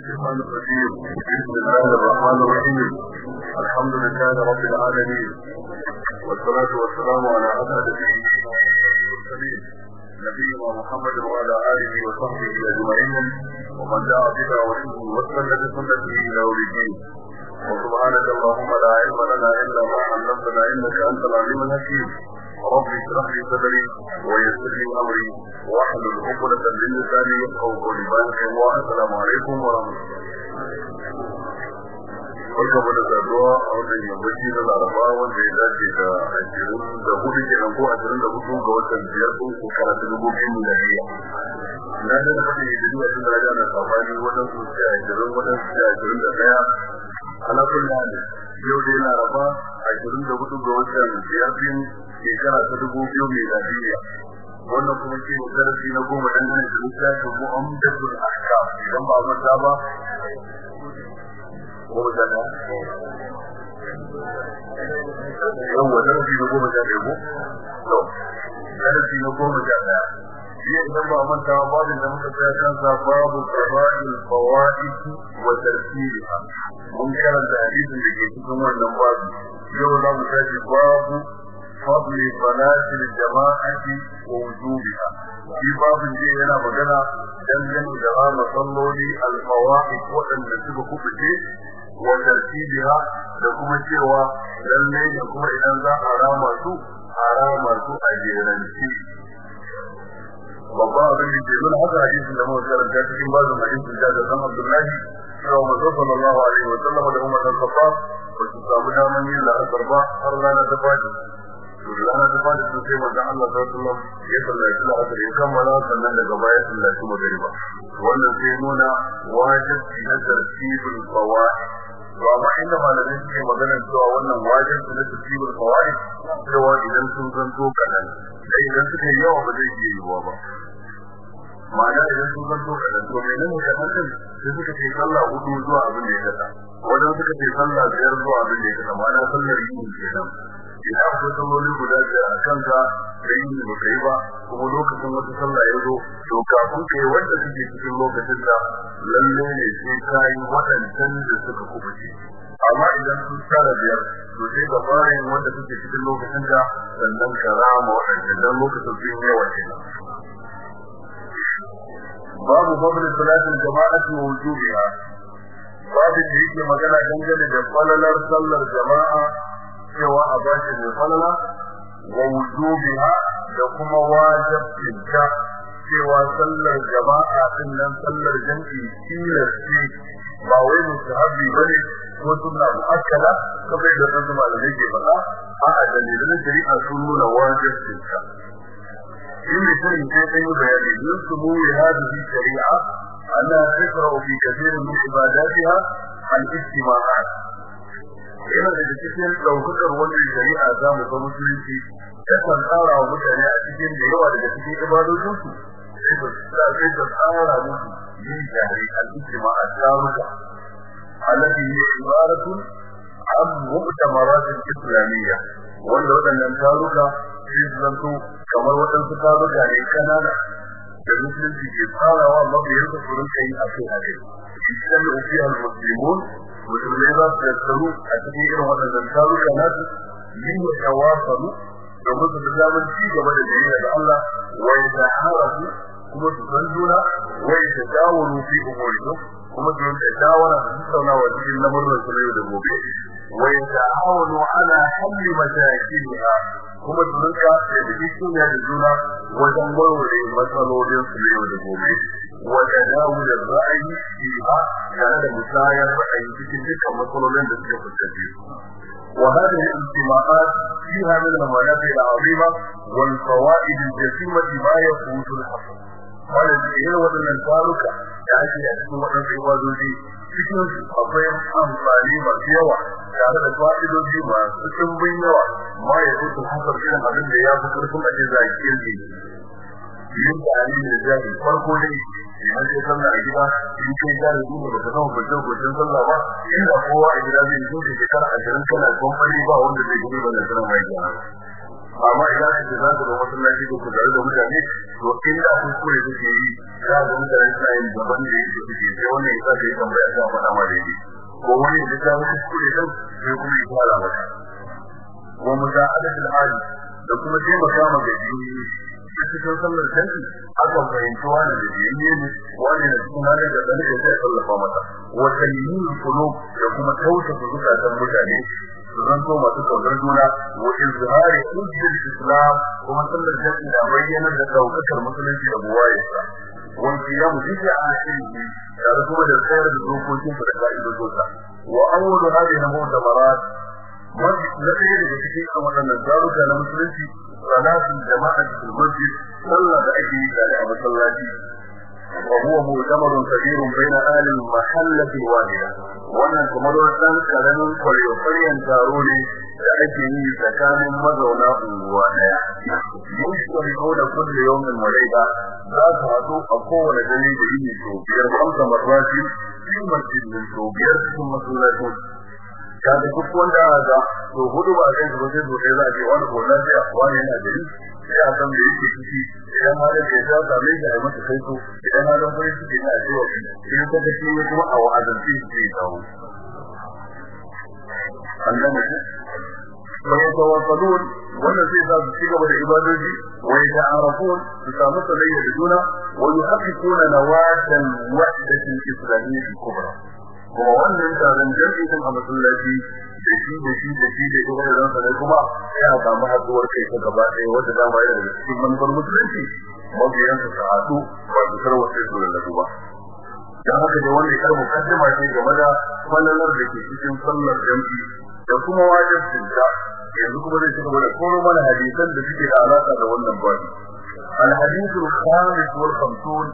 الشيطان الرجيم. بسم الله الرحمن الرحيم. الحمد لله رب العالمين. والصلاة والسلام على أسعد المرسلين. نبينا محمد وعلى آله وصحبه أجمعين. ومن دعا بدعوته واستنى بسنته إلى يوم الدين. وسبحانك اللهم لا علم لنا إلا ما علمتنا إنك أنت العليم الحكيم. رب اشرح لي صدري ويسر لي امري واحلل عقدة من لساني يفقهوا قولي بارك السلام عليكم ورحمة الله barka mu da saduwa a wannan yammaci na laraba wanda ya dace da ashirin da hudu kenan ko ashirin da hudu ga watan biyar ko shekara ta dubu biyu da biya na da na faɗi da duwa sun daraja na sabani waɗansu sai ashirin waɗansu sai ashirin da ɗaya ala kulli hali yau dai laraba ashirin da hudu ga watan biyar biyu shekara ta dubu biyu mai lafiya wannan kuma shi ne darasi na goma dangane da littafin mu'amdatul ahkam. Idan ba manta ba goma sha ɗaya? Yawwa darasi na goma ɗaya ko? Darasi na goma ɗaya. Jiya idan ba manta ba babin da muka tsaya kansa babu qada'il fawaid wa tartibiha mun karanta hadisin da ke cikin wannan babu yau za mu tashi babu فضل صلاة الجماعة ووجوبها في باب جي yana magana dangane da rama salloli alfawaid waɗanda suka kubuce wa tartibiha da kuma cewa lalle da kuma idan za a rama su a rama su a jeranci babban abin da ke nuna haka hadisin da muka karanta cikin bazin hadisin da da san Abdullahi cewa manzo sallallahu alaihi wa sallam da Umar bin Khattab ba su samu daman yin la'asar ba har rana ta fadi to rana ta faɗi sun sai manzon Allah sallallahu alaihi ya sallaci la'asar ya kammala sannan daga baya sallaci magriba wannan sai nuna wajibi na tartibul fawaid. To amma inda malamai suke magana cewa wannan wajibi na tartibul fawaid cewa idan sun zanto kadan sai idan suka yi yawa ba zai iya yiwuwa ba. Ma'ana idan sun zanto kadan to mai nan da hakan sai suka ce sallah huɗu zuwa abin da ya kada wajen suka ce sallah biyar zuwa abin da ya kada ma'ana sallar yi kenan. Idan akwai salloli guda biyar a kanka da yi ba kai ba kuma lokacin wata sallah ya zo to kafin kai wanda suke cikin lokacin da lalle ne sai ka yi waɗancan da suka kubuce. Amma idan sun tsara biyar to sai ga bayan wanda suke cikin lokacin da sannan ka rama waɗancan dan lokacin sun yawa kenan. Babu fadl salatin jama'ati wa wujubiha. Babu da yake magana dangane da falalar sallar jama'a cewa a bashi mai falala wa wujubiha da kuma wajibinta cewa sallar jama'a ɗin nan sallar jam'i tilas ba wai mustahabi ba ne ko sunna muakkada kamar da wasu malamai ke faɗa a'a dalilan shari'a sun nuna wajibinta in mutum sai ta yi bayani yusufu li hadhihi shari'a anna tasra'u fi kathir min ibadatiha al-ijtima'at. Yana da cikin daukakar wannan shari'a za mu ga musulunci ta kan tsara wa mutane a cikin da yawa daga cikin ibadojin su sai ta sai ta tsara yin jari al-ijtima'a taruka alladhi hiya ibaratun mu'tamarat al-islamiyya wanda taruka zanto kamar waɗansu taruka ne kanana da musulunci ke tsarawa mabiyansa su rinka yi a kai a kai. Da ufiya al-muslimun musulmai za su tattaru a cikin irin waɗannan taruka nasu yi wa tawasalu da musu da zaman ci gaba da biyayya da Allah wa ya ta'arafu kuma su san juna wa ya tadawalu fi umurihim kuma su rinka shawara da tattaunawa cikin lamarin su yau da gobe. Wa ya ta'awanu ala halli mashakiliha kuma su rinka da cikin da juna wajen warware matsalolin su yau da gobe. وتداول الرأي فيها كان مسايا الرأي في تلك المسؤولين التي تفتشي وهذه الاجتماعات فيها من المنافع العظيمة والفوائد الجسيمة ما يفوت الحصر قال الجهل ودن الفارك يعني يأتي ودن عبادوجي cikin su akwai amfani masu yawa tare da fa'idoji masu ɗimbin yawa ma ya zuta hasar irin abin da ya fi karfin a zakiyar ne yin da alimin da jahil farko dai idan sai sallah a gida in kai jari duba da ka zama bajin bajin sallah ba inda kowa a gida zai zo da shekara ashirin kana kwamfani ba wanda zai gudu da nasarar mai gyara amma idan ka za ka ga masallaci da ku tare da mutane to inda kuskure suke yi za ga mutane suna yin gaban da yake suke sai wannan ya sa ka yi ta faɗa ma daidai. Ko wani ya ta kuskure din sai kuma ya fara maka. Wa musa'adatul hali da kuma taimaka ma gaji a cikin sallar jami'i akan fahimci wani da biyayye ne wani da cikin hali da ɗan da zai tallafa masa. Wa tayyin kulo da kuma tausasa zukatan mutane su zanto masu ƙaunar juna wa izhari hujjar islam kuma sallar jami'i da bayyana da daukakar musulunci da buwayarsa. Wal qiyam bi ta'atihi da kuma da tsayar da dokokin da ka'idodinsa wa awwalu hadhihi al-mu'tamarat wanda na ɗaya daga cikin waɗannan zaruka na musulunci salatin jama'a cikin masjid sallah da ake yi tare a masallaci wa huwa mu'tamarun kabirun baina ahli mahallati wahida wannan kamar wannan ƙaramin kwarewa taro ne da ake yi tsakanin mazauna unguwa ɗaya yushkari da kullu yawmin wa layla za su haɗu ka da duk wanda da to hudu ba kai zuwa zai zuwa za a ce wani ko lafiya wani yana gari sai a san da yake ciki idan halin da ya sa mai da masa kai to idan halin farin ciki na zuwa shi in ka ga shi kuma a wa'azanci zai dawo Allah ne ويتواصلون والذين تجيبوا بالعبادة ويتعارفون بسامة لي بدون ويحققون نواة الوحدة الإسلامية الكبرى da juna wa yuhaqqiquna nawatan wahdatin islamiyyah kubra kuma wannan taron jami'i din a masallaci da shi da shi da shi da kuma da zansa ne kuma sai a samu haduwar kai ta gaba ɗaya wanda dama yana da cikin manufar musulunci mabiyan su ta haɗu ba su tarwace su da ba dan haka da wanda ya mukaddima ce game da falalar da ke cikin sallar jami'i da kuma wajibcin ta yanzu kuma zai ci gaba da koro mana hadisan da suke da alaka da wannan babu الحديث الخامس والخمسون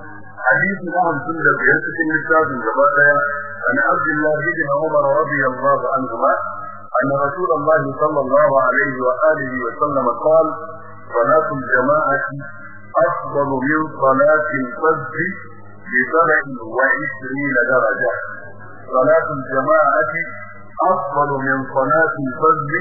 حديث نعم سنة بيرسك النساء الجبادة عن عبد الله بن عمر رضي الله عنهما أن رسول الله صلى الله عليه وآله وسلم قال صلاة الجماعة أفضل من صلاة الفجر بسبع وعشرين درجة. صلاة الجماعة أفضل من صلاة الفجر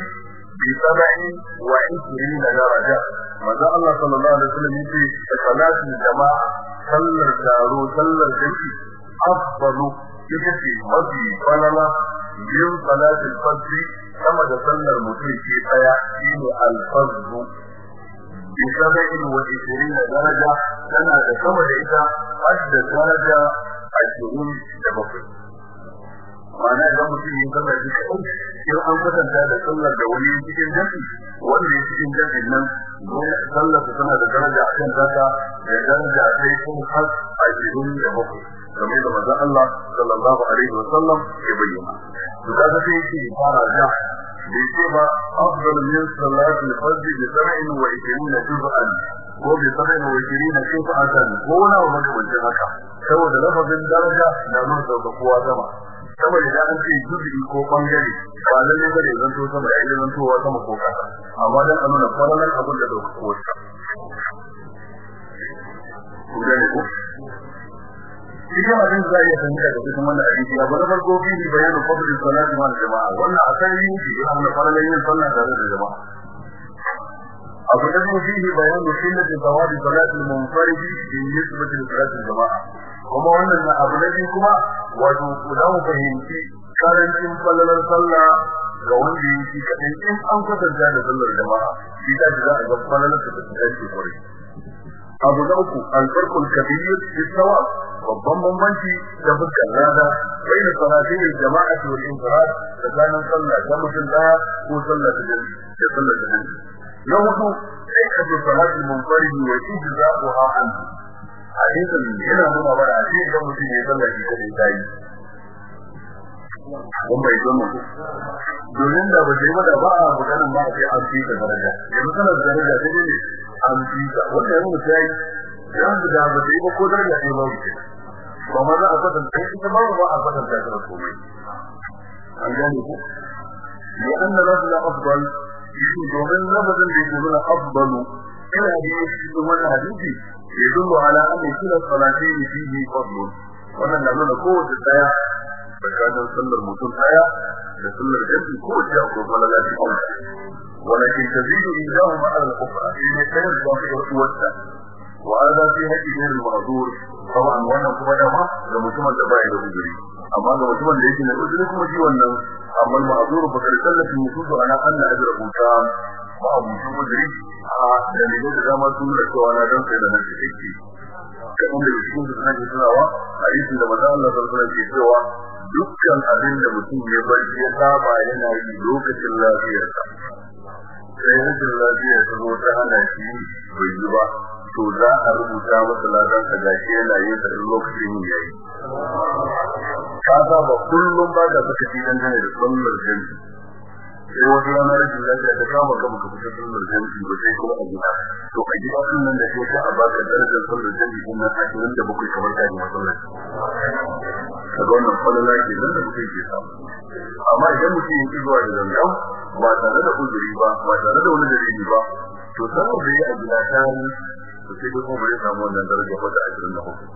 bi sab'in wa 20 daraja manzo Allah sallallahu alaihi wasallam ya ce salatul jama'a sallar taro sallar jami'i afdalu ita ce mafi falala yin salatul fajr sama da sallar mutum ke ɗaya shine al-fajr bi sab'in wa 20 daraja tana da sama da ita har da daraja ma'ana idan mutum yin sallar shi kaɗai in an kwatanta da sallar da wani cikin jami'i wanda ya cikin jami'in nan sallar su tana da daraja a kan zata da daraja sai kun har a jirin da bakwai kamar da manzon Allah sallallahu alaihi wa sallam ya bayyana. To kaga sai yake fara da ba afdal min salati al-fajr bi sab'in wa ishirina juz'an ko bi sab'in wa ishirina juz'an ko wani abu makamancin haka saboda da an ce juzu'i ko ɓangare ba lalle ba ne zan to sama ya zan to wa sama ko kasa amma dan a nuna faralan abin da ɗauka ko? Ko cikin abin da zai san da cikin wannan hadisi abu na farko fi bayanin fadlin salati ma jama'a. Wannan asali ne yana nuna faralan yin sallah tare da jama'a. Abu da kuma fihi bayanu sunnati thawabi salati al-munfarid bi nisbati salati al-jama'a. Kuma wannan na abu da kuma wato da mu fahimci ƙarancin fallalar sallah ga wanda yake kadai in an kwatanta da sallar jama'a shi da za a ga fallalar ta take kore abu da uku al-farqul kabir fi thawab babban bambanci da fuskar rana bai da salatin jama'ati wal infirad tsakanin sallah da mutum ɗaya ko sallah da jami'i da sallah da jami'i. Na huɗu sai ka ji salatin munfaridi wa ijza'uha an hadisin yana nuna mana a cikin da mutum ya sallah shi kadai tayi kun bai zo mu domin da bai ba da ba a maganar ba sai an fi da daraja yanzu kana da daraja sai ne an fi da wannan mun sai yanzu da ba sai ba ko daraja sai ba wuce ba ma za a kwatanta ita ba ba a kwatanta ta komai an gane ku لأن الرجل أفضل يقول دومين لفظا يقولون أفضل إلى حديث من حديث يدل على أن كلا الصلاتين فيه فضل. ومن نظرنا قوة الآية فكان يصل المتون آية يصل الجسم قوة يأخذ صلاتات الأمر ولكن تزيد إنجاه مع الأخرى إن كانت ضعيفة توسع وهذا في هدي غير المعذور. طبعا وأنا قوة جمع لمتون تباعد الأجري أما هذا مجمل ليس نقول لكم جيوانا أما المعذور فكرت لك المصوص على أن أجره كان. ba a wuce mujiri a dalilin da dama sun da cewa na don sai da na cikakke kaɗan da cikin su suna tunawa a yi da maza Allah sarfuna ke cewa dukkan abin da mutum ya bar ya saba yana yi lokacin lafiyarsa. Sai rashin lafiya ta ta hana shi bai yi ba to za a rubuta masa ladan ka gashi yana yin sa lokacin ya yi ka saba kullum ba da saka shi dangane da sallar jami'i. Sai wata rana rashin lafiya ta kama ka baka fita sallar jami'i ba sai kuma a gida. To a gida sun nan da sai a baka darajar sallar jami'i ɗin nan ashirin da bakwai kamar ka yi masallaci. Ka ga wannan falala ke nan da mutum ke samu. Amma idan mutum ya zuwa da zangan ba tare da uzuri ba ba tare da wani dalili ba to sanar da ya a gida ta to sai dai kuma bai samu wannan darajar wata ashirin da bakwai.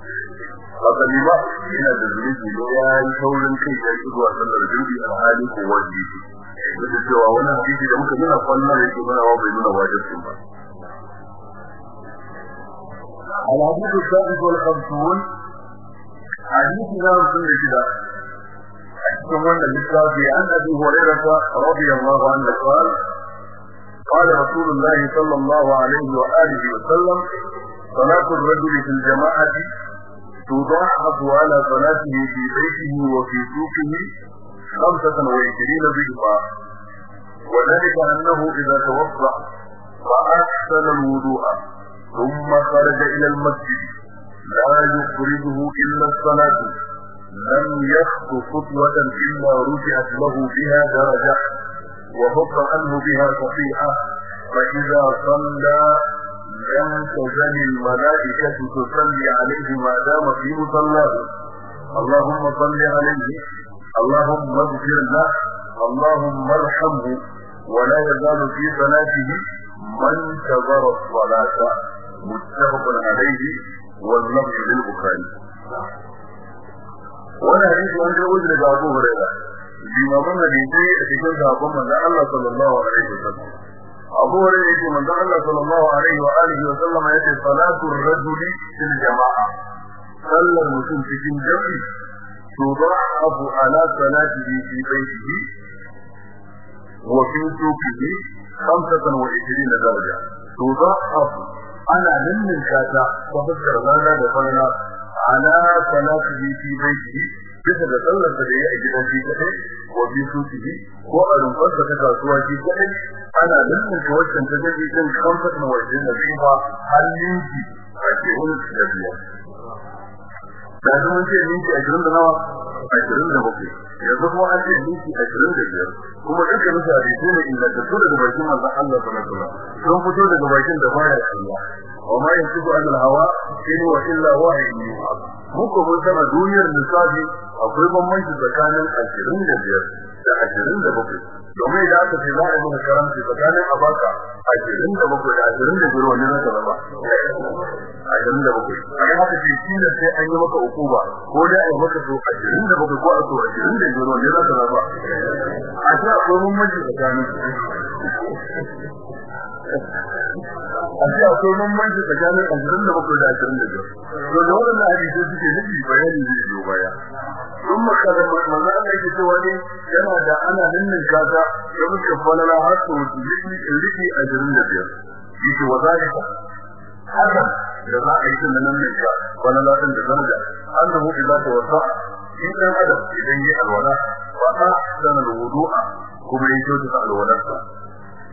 Haka ni ba ina da zulubi ne ya yi saurin kai ya zuwa sallar jami'i a hali ko wajibi. Duk da cewa wani hadisi da muka nuna kwallon da yake nuna bai nuna wajibcin ba. الحديث السادس والخمسون حديث نام سنة كده أحسن الإسلام عن أبي هريرة رضي الله عنه قال قال رسول الله صلى الله عليه وآله وسلم صلاة الرجل في الجماعة تضاعف على صلاته في بيته وفي سوقه خمسة وعشرين ضعفا. وذلك أنه إذا توضأ فأحسن الوضوء ثم خرج إلى المسجد. لا يخرجه إلا الصلاة. لم يخط خطوة إلا رجعت له بها درجة وحط عنه بها خطيئة فإذا صلى لم تزل الملائكة تصلي عليه ما دام في مصلاه. اللهم صل عليه. اللهم اغفر له اللهم ارحمه ولا يزال في صلاته من انتظر الصلاة متفق عليه واللفظ للبخاري وانا حديث عن جوز لابو هريره بما من حديثي اتكلم صحابه من الله صلى الله عليه وسلم أبو هريرة من الله صلى الله عليه وآله وسلم يأتي صلاة الرجل في الجماعة صلى المسلم في الجمع تضاعف على صلاته في بيته وفي سوقه خمسة وعشرين درجة تضاعف أنا من الكاتا وفكر لنا دفعنا على صلاته في بيته bisa da sallar da ya yi gidan shi kadai ko bi su ci ko a rumfar da ta kasuwa shi kadai ana dukkan shi wacce ta gaji din kamfat na wajen da kuma halin shi a cikin da biyar da mun ce minti 20 da nawa? 27 yanzu kuma an ce minti 25 kuma dukkan su ne inda ta tura da bakin manzon Allah alaihi wasallam. Sun fito daga bakin da baya kalla wa ma yantiqu anil hawa in wa illa wahyu yuha muku mun sana duniyar misali akwai bambanci tsakanin 25 da 27 domin da aka ce za a yi maka karanci tsakanin abaka 27 da 25 wani na zama ashirin da bakwai. A haka ce shi ne sai an yi maka ukuba ko da a yi maka so ashirin da bakwai ko a so ashirin da biyar wanda za ka raba? A ce akwai mummanci tsakanin a ce akwai mummanci tsakanin ashirin da bakwai da ashirin da biyar. To da waɗannan hadisai suke nufi bayani zai biyo baya. Sun makarar manzo Allah yake cewa ne yana da ana ninnin kata ya muke falala har su liki liki ashirin da biyar. Yake wa zalika? Da za a yi tun nan ne ka wani latin da zanga annahu idza tawassa in dan adam idan yi alwala wa ta sana wudu'a kuma to da alwalarsa.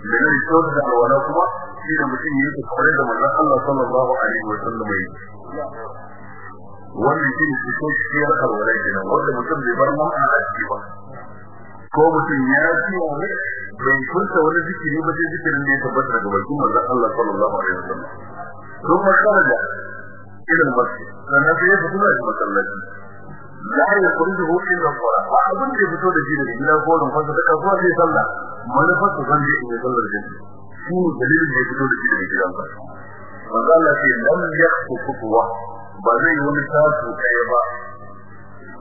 da ne to da alwala kuma shi da mutum yi ta kamar da manzon Allah sallallahu alaihi wa sallam yi wannan shi ne ko ciyar alwala kenan wanda mutum bai bar mun a ciki ba ko mutum ya ci wani bai furta wani zikiri ba sai zikirin da ya tabbata daga bakin manzon Allah sallallahu alaihi wa sallam ثم خرج إلى المسجد la yukhrijuhu illa al-qura wa abun da fito da jini ila gorin fasa da kasuwa sai sallah manufar su san dai ne sallar jini shi ne dalilin da fito da jini gidan ba manzo Allah sai lam yakhfu khutwa ba zai wani tasu kai ba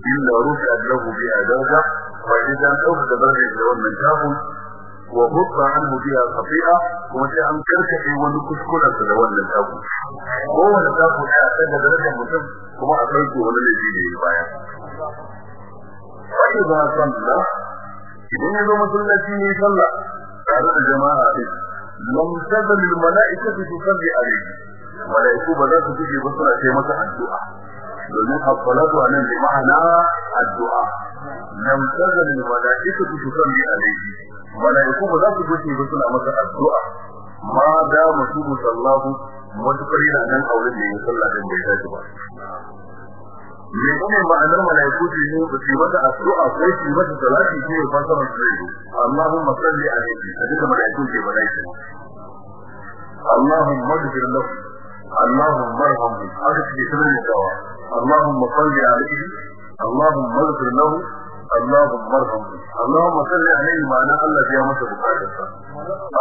illa rufi lahu bi adaza fa idan ɗauka da barka da wannan tafin وغطى عنه بها الخطيئة وجاء أن ترتقي ونكسكنا سدوان للأبو وهو نتاقه الحاسدة بلدها مصد وما أخذته ولا لديه البايا فإذا صلى إذن يدوم صلى فيه صلى. قال الجماعة عليه لم تزل الملائكة تصلي عليه. ملائكو بدأت تجي بصلة شيمة الدعاء. لذين حصلاته عنه بمعنى الدعاء. لم تزل الملائكة تصلي عليه. Mala'iku ba za su fice ba suna masa addu'a. Ma da musu sallahu matuƙar yana nan aure da yin sallah din bai tashi ba. Me ne ma'anar malaiku su ne ba su mata addu'a ko su mata salati ko ya fasa masa rai Allahumma salli alaihi a duka malaiku ke malaiki Allahumma ighfir lahu Allahumma arhamhu haka ke sunan dawa Allahumma salli alaihi Allahumma ighfir lahu اللهم ارحمه اللهم صل عليه معنى الله يا masa bukatarsa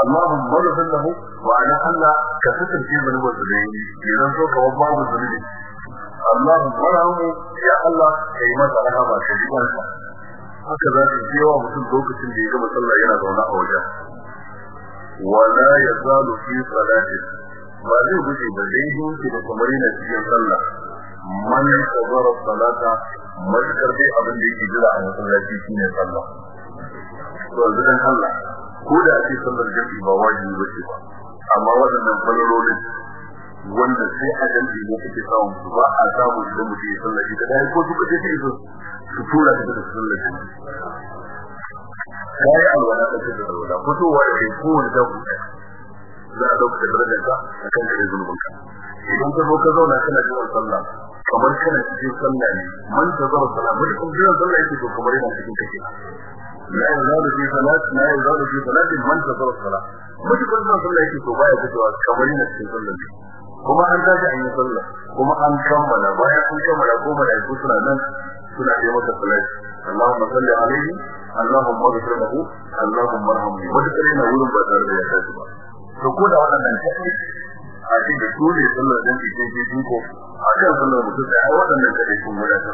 اللهم اغفر له معنى الله كفتر في ذنوب الذنوب idan so ka babu zunubi اللهم ارحمه يا الله kai masa rahama ka ji kansa haka za ka yi wa mutum lokacin da ya gama sallah yana zaune a wajen wala yazalu fi salati ba zai guje ba dai yake da kamar yana cikin sallah man tazara salata matakar dai abin da yake jira a masallaci shine sallah. To zidan Allah ko da ake sallar jami'i ba wajibi ba ce ba amma waɗannan falalolin wanda sai a jami'i ne kake samun su ba a samu idan mutum ya sallar ita dai ko suka ce su su tura ta da sallar jami'i kai alwala ta da alwala. Fitowa da kai kowane da ku za a ɗauka darajar ka akan kare zulubinka idan ka zo ka zauna kana jiran sallah kamar kana cikin sallah ne man tazara sallah mun kun jiran sallah yake to kamar yana cikin kake. La fi salat la fi salat man tazara sallah. Mutukar da sallah yake to baya kamar yana cikin sallah kuma an tashi yi sallah kuma an kammala bayan an kammala ko malaiku suna nan suna yi maka Allahumma salli alaihi Allahumma ighfir lahu Allahumma arhamhu wurin ba tare da ya tashi ba. To ko da wannan a cikin da su ne sallar da ke cikin ko a kan sallar mutum da waɗannan kare sun wadata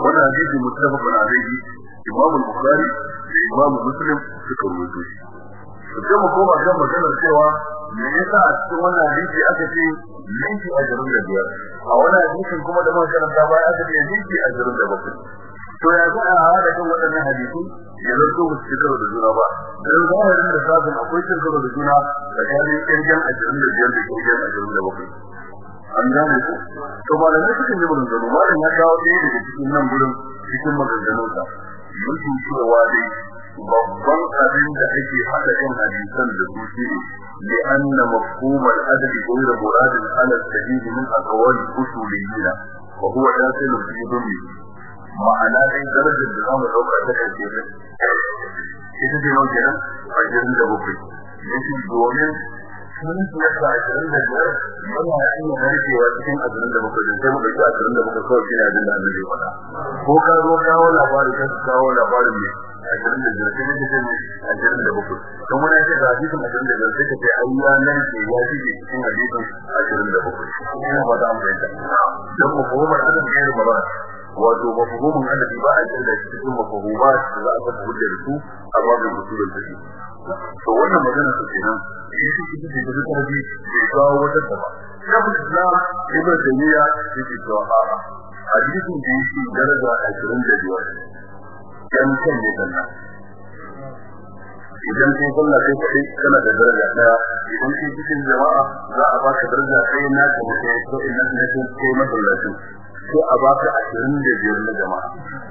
wannan hadisi mutafaqun alayhi Imam Bukhari da Imam Muslim suka rubuto shi sai mu koma kan maganar cewa me yasa a cikin wannan hadisi aka ce minti ashirin da biyar? A wannan hadisin kuma da muka karanta baya aka ce minti ashirin da bakwai. To ya za a hada kan waɗannan hadisi ya zanto ba su karo da juna ba. Dan zahirin da sabon akwai cin karo da juna tsakanin kirgan ashirin da biyar da kirgan ashirin da bakwai. An gane ku? To malamai sukan yi maganganu. Malam ya kawo ɗaya daga cikin nan gurin cikin maganganunsa. Mutum cewa dai babban abin da ake hada kan hadisan da su shi ne anna mafhum al-adab ghayr murad ala al-sahih min aqwal usuliyyin wa huwa ma'ana dai darajar da za mu ɗauka ta kace ne ita ce nan kenan? A jirin da bakwai. Yake domin sun yasa ashirin da biyar yana iya narkewa cikin ashirin da bakwai sai mu ɗauki ashirin da bakwai kawai shine abin da annabi faɗa. Ko ka zo kawo labarin ka kawo labarin ne ashirin da ka ce ne ashirin da bakwai. Don wani ya ce ga hadisin ashirin da sai ka ce ai ya narke ya shige cikin hadisin ashirin da bakwai. Ina ba za mu fahimta. Don mu fahimar adam ne da ba wato mafhumin adabi ba a kirda shi cikin mafhumat da za a fata hujja da su a babin usulul fiqh. To wannan magana su kenan shi shi shi da tarbi bai kawo wata ba. Ibn a'a hadisin da daraja 25 yan kan ne idan kai kai kadai kana da daraja ɗaya idan kai cikin jama'a za a baka daraja kai na ka mutai ko idan ne kai masallaci ko a baka ashirin da biyar na jama'a.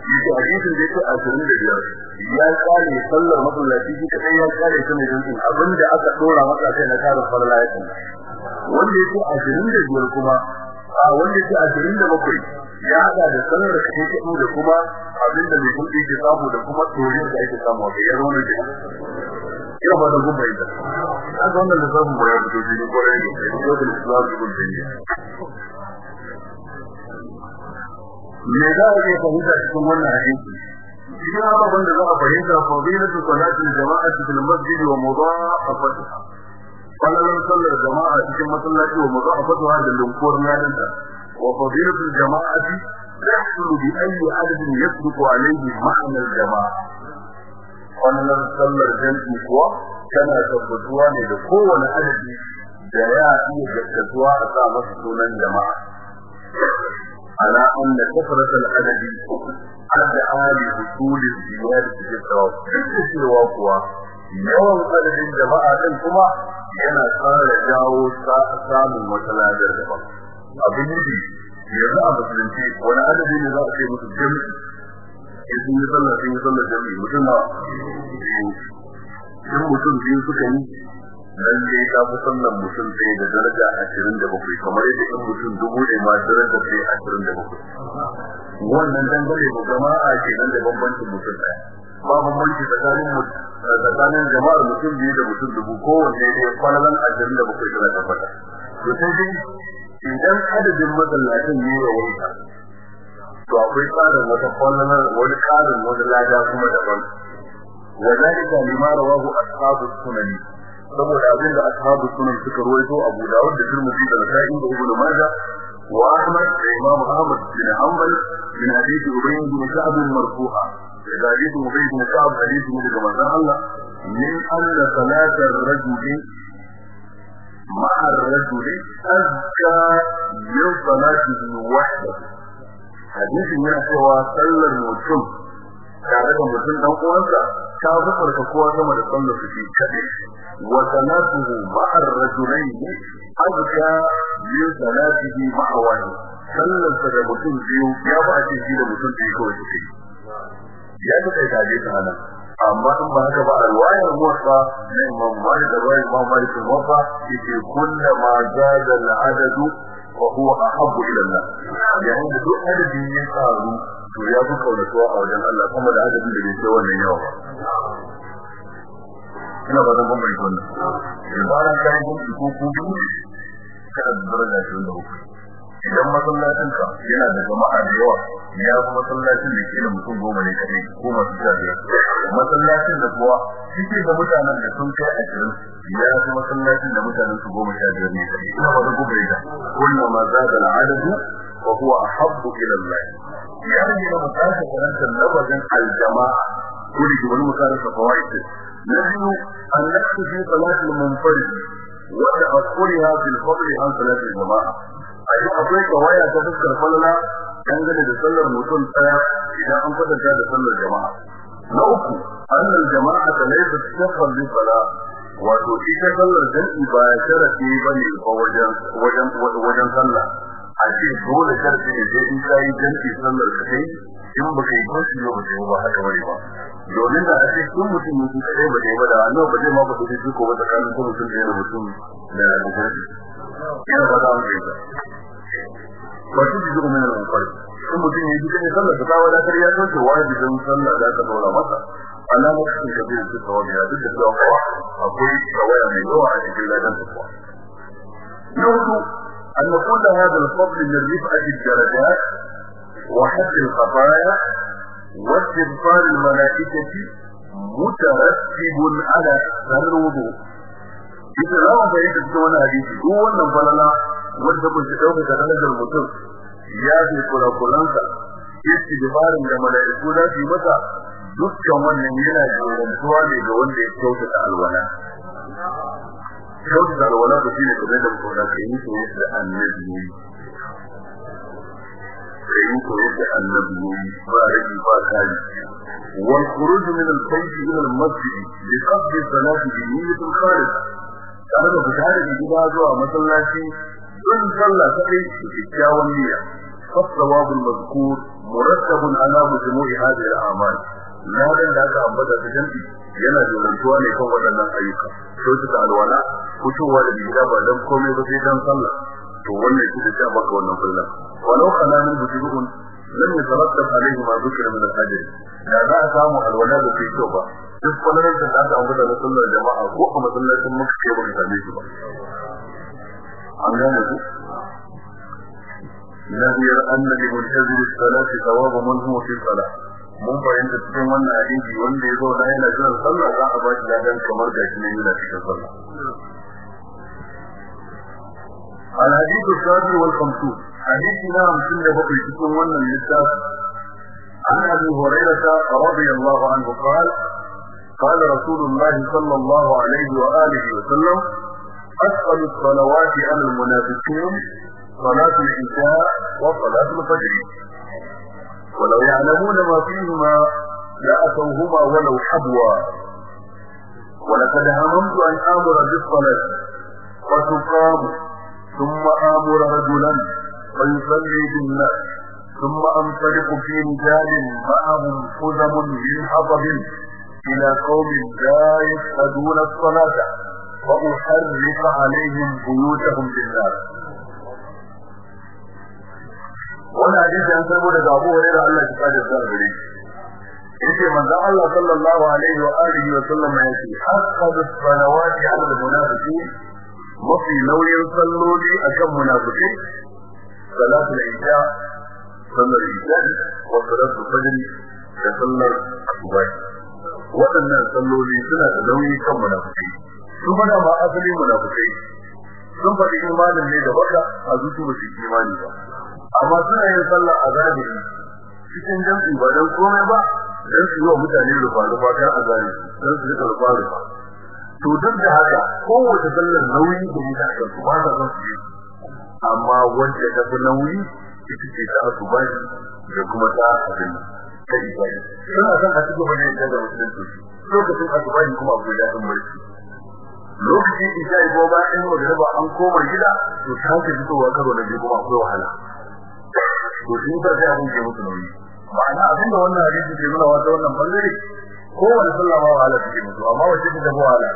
Yake hadisin da yake ashirin da biyar ya kare sallar masallaci shi kadai ya kare shi ne don abin da aka dora masa kai na karin falala ya kan wanda yake ashirin da biyar kuma a wanda yake ashirin da bakwai ya hada da sallar da kake kudu da kuma abin da mai kuɗi ke samu da kuma tsoron da ake samu a ya zama da ina ba da gumba ita an ga wannan lissafin ba ya fito shi ƙwarai da kai da Islam da gumba me za a iya fahimta cikin wannan hadisi? Cikin abubuwan da za a fahimta fadilatu salatin jama'a cikin masjid wa mudafatuha falalar sallar jama'a cikin masallaci wa mudafatuha da lunkuwar nadanta wa fadilatu jama'ati tahsulu bi ayyi adadin yasbiqu alayhi ma'na al-jama'a falalar sallar jami'i kuwa tana tabbatuwa ne da kowane adadi da ya iya gaskatuwa a sa masa sunan jama'a. على أن كثرة العدد أدعى لحصول الزيادة في الثواب cewa kuwa yawan adadin jama'a din kuma yana ƙara jawo samun wata ladar daban abin nufi yanzu a musulunci wani adadi ne za a ce musu jami'i in sun yi sallah sun yi sallah jami'i mutum na in mutum biyu suka yi lalle ta fi sallan mutum sai da daraja ashirin da bakwai kamar yadda in mutum dubu ne ma daraja sai ashirin da bakwai wannan dangane da jama'a ke nan da bambancin mutum ɗaya ba bambanci tsakanin tsakanin jama'ar mutum biyu da mutum dubu kowanne ne kwallon ashirin da bakwai tana tabbata to sai dai idan adadin masallacin ne ya wanka to akwai tsarin wata kwallon wani tsarin wani lada kuma daban وذلك لما رواه أصحاب السنن saboda abin da ashabu sunan suka ruwaito Abu Dawud da Tirmidhi da Nasa'i da Ibn Majah wa Ahmad da Imam Ahmad bin Hanbal min hadith Ubay bin Ka'b marfu'a da hadith Ubay bin Ka'b hadith ne daga manzon Allah min anna salata ar-rajul ma'a ar-rajul azka min salatihi wahdahu hadisin yana cewa sallar mutum tare da mutum dan uwansa ta zufarka kowa sama da sallar su shi kadai wa salatuhu ma'a rajulayn azka min salatihi ma'a wahid sallar sa da mutum biyu ya ba a shi da mutum biyu kawai shi ya ga kai kaje ta nan. Amma in ba haka ba a riwayar muwatta na Imam Malik da riwayar Imam Malik da muwatta yake kullama zada al-adadu wa huwa ahabbu ila Allah yayin da duk adadin ya karu to ya fi kaunatuwa a wajen Allah kuma da adadin da bai ce wannan yawa ina ba zan ban mai wannan ibaran gunki ko da daraja shi da hukumi idan masallacin ka yana da jama'a da yawa ya fi masallacin da ke da mutum goma ne kadai ko masu jabiya masallacin da kuwa shi da mutanen da sun kai ashirin ya fi masallacin da mutanen su goma sha biyar ne kadai ina ba zan ban mai kullum ma zada al'adadu wa huwa ahabbu ila Allah. Ya rage da mutane karantar lafazin aljama'a. Ko da wani mutane sa fawaid. Na biyu an nafsu fi salati al-munfarid wa ta'akkuriha bil fadl an salati al-jama'a ai akwai kawaya ta fuskar falala dangane da sallar mutum tsaya idan an kwatanta da sallar jama'a. Na uku annal jama'a ta laysa sifar li salat wato ita sallar jami'i ba sharafi ba ne ba wajen wajen wajen sallah. A ce dole sharfi ne sai in ka yi janki sallar ka kai in ba kai ba shi ba sai ba haka ba ne ba. Domin da ake kun mutum ne shi kai ba dai ba da annabi ba zai ma ba shi ko ba tsakanin mutum da mutum da ina ba da shi ji kuma ne mun in mutum ya ji kai sallar ka tawa da kariya to ce wajibin sallar da ka dora masa alama cikin kabir su tawabi da duk da cewa akwai tawaya mai yawa a cikin ladan takwa na hudu أن كل هذا الفضل من رفعة الدرجات وحد الخطايا واستغفار الملائكة مترتب على أحسن الوضوء yake za mu bayyana cikin wannan hadisi duk wannan falala wanda mun ɗauka da darajar mutum ya ji kurakuransa istighfarin da mala'iku da su masa dukkan wannan yana jarantuwa ne ga wanda ya kyautata alwala. Kyautata alwala da shi ne kuma da kuma da yi to da annabi. Kai ko da annabi ba ba kai wal khuruj min al-bayt ila al-masjid li qasd salati bi niyyat tare da fita daga gida zuwa masallaci don sallah ta kadai da kyakkyawan niyya. Fasawabu mazkur murattabun ala mujmu'i hadhihi al-a'mal. Ladan da aka ambata da jam'i yana da dolantuwa ne kan wadannan ayyuka. To su suka alwala fitowa da gida ba dan komai ba sai dan sallah. To wannan shi da ba ka wannan kullum walau kana min bujubun lam yatarattab alayhi ma dhukira min al-hadith da za a samu alwala da fitowa duk kullun da aka ambata da sallar jama'a ko a masallacin muka ce ba ka same shi ba an gane ku نذير أن لمنتظر الصلاة ثواب من هو في الصلاة mun fahimta cikin wannan hadisi wanda ya zo na yana jiran sallah za a ba shi ladan kamar da shi ne yana cikin sallah الحديث السابع والخمسون حديث نعم سنة بقي تكون ون النساء عن أبي هريرة رضي الله عنه قال قال رسول الله صلى الله عليه وآله وسلم أسأل الصلوات على المنافقين صلاة العشاء وصلاة الفجر. ولو يعلمون ما فيهما لأتوهما ولو حبوا. ولقد هممت أن آمر بالصلاة وتقام ثم آمر رجلا ويصلي بالناس ثم أنطلق في رجال معهم خزم من حطب. إلى قوم لا يفهدون الصلاة وأحرق عليهم بيوتهم بالنار وأنا عزيز أن تقول إذا أبو هريرة الله تفاجه صلى الله من دعا الله صلى الله عليه وآله وسلم يسي أفقد الصلوات على المنافقين وفي لو يصلوا لي أكم منافقين. صلاة الإنجاء صلى الإنجاء وصلاة الفجر يصلى أبو waɗannan salloli suna da nauyi kan munafiki su mana ba asali munafiki sun faɗi imanin ne da baka a zuci ba su imani ba. Amma suna yin sallah a zahiri cikin jam'i ba dan komai ba dan su yi wa mutane rufa rufa kan a zahiri dan su riƙa rufa rufa to duk da haka kowace sallar nauyi da muka aka su ba ta son su yi. Amma wanda ta fi nauyi ita ce ta asuba da kuma ta abin ta suna son a cikin wani da musulunci lokacin asuba kuma da ɗan barci. Lokacin isha'i ko bayan magriba an koma gida to ta ke fitowa karo biyu kuma akwai wahala. To shi ba sai abin ke musu nauyi. Ma'ana abin da wannan hadisi ke nuna wata wannan ɓangare kowane sallah ma wahala take musu amma wace ce da wahala?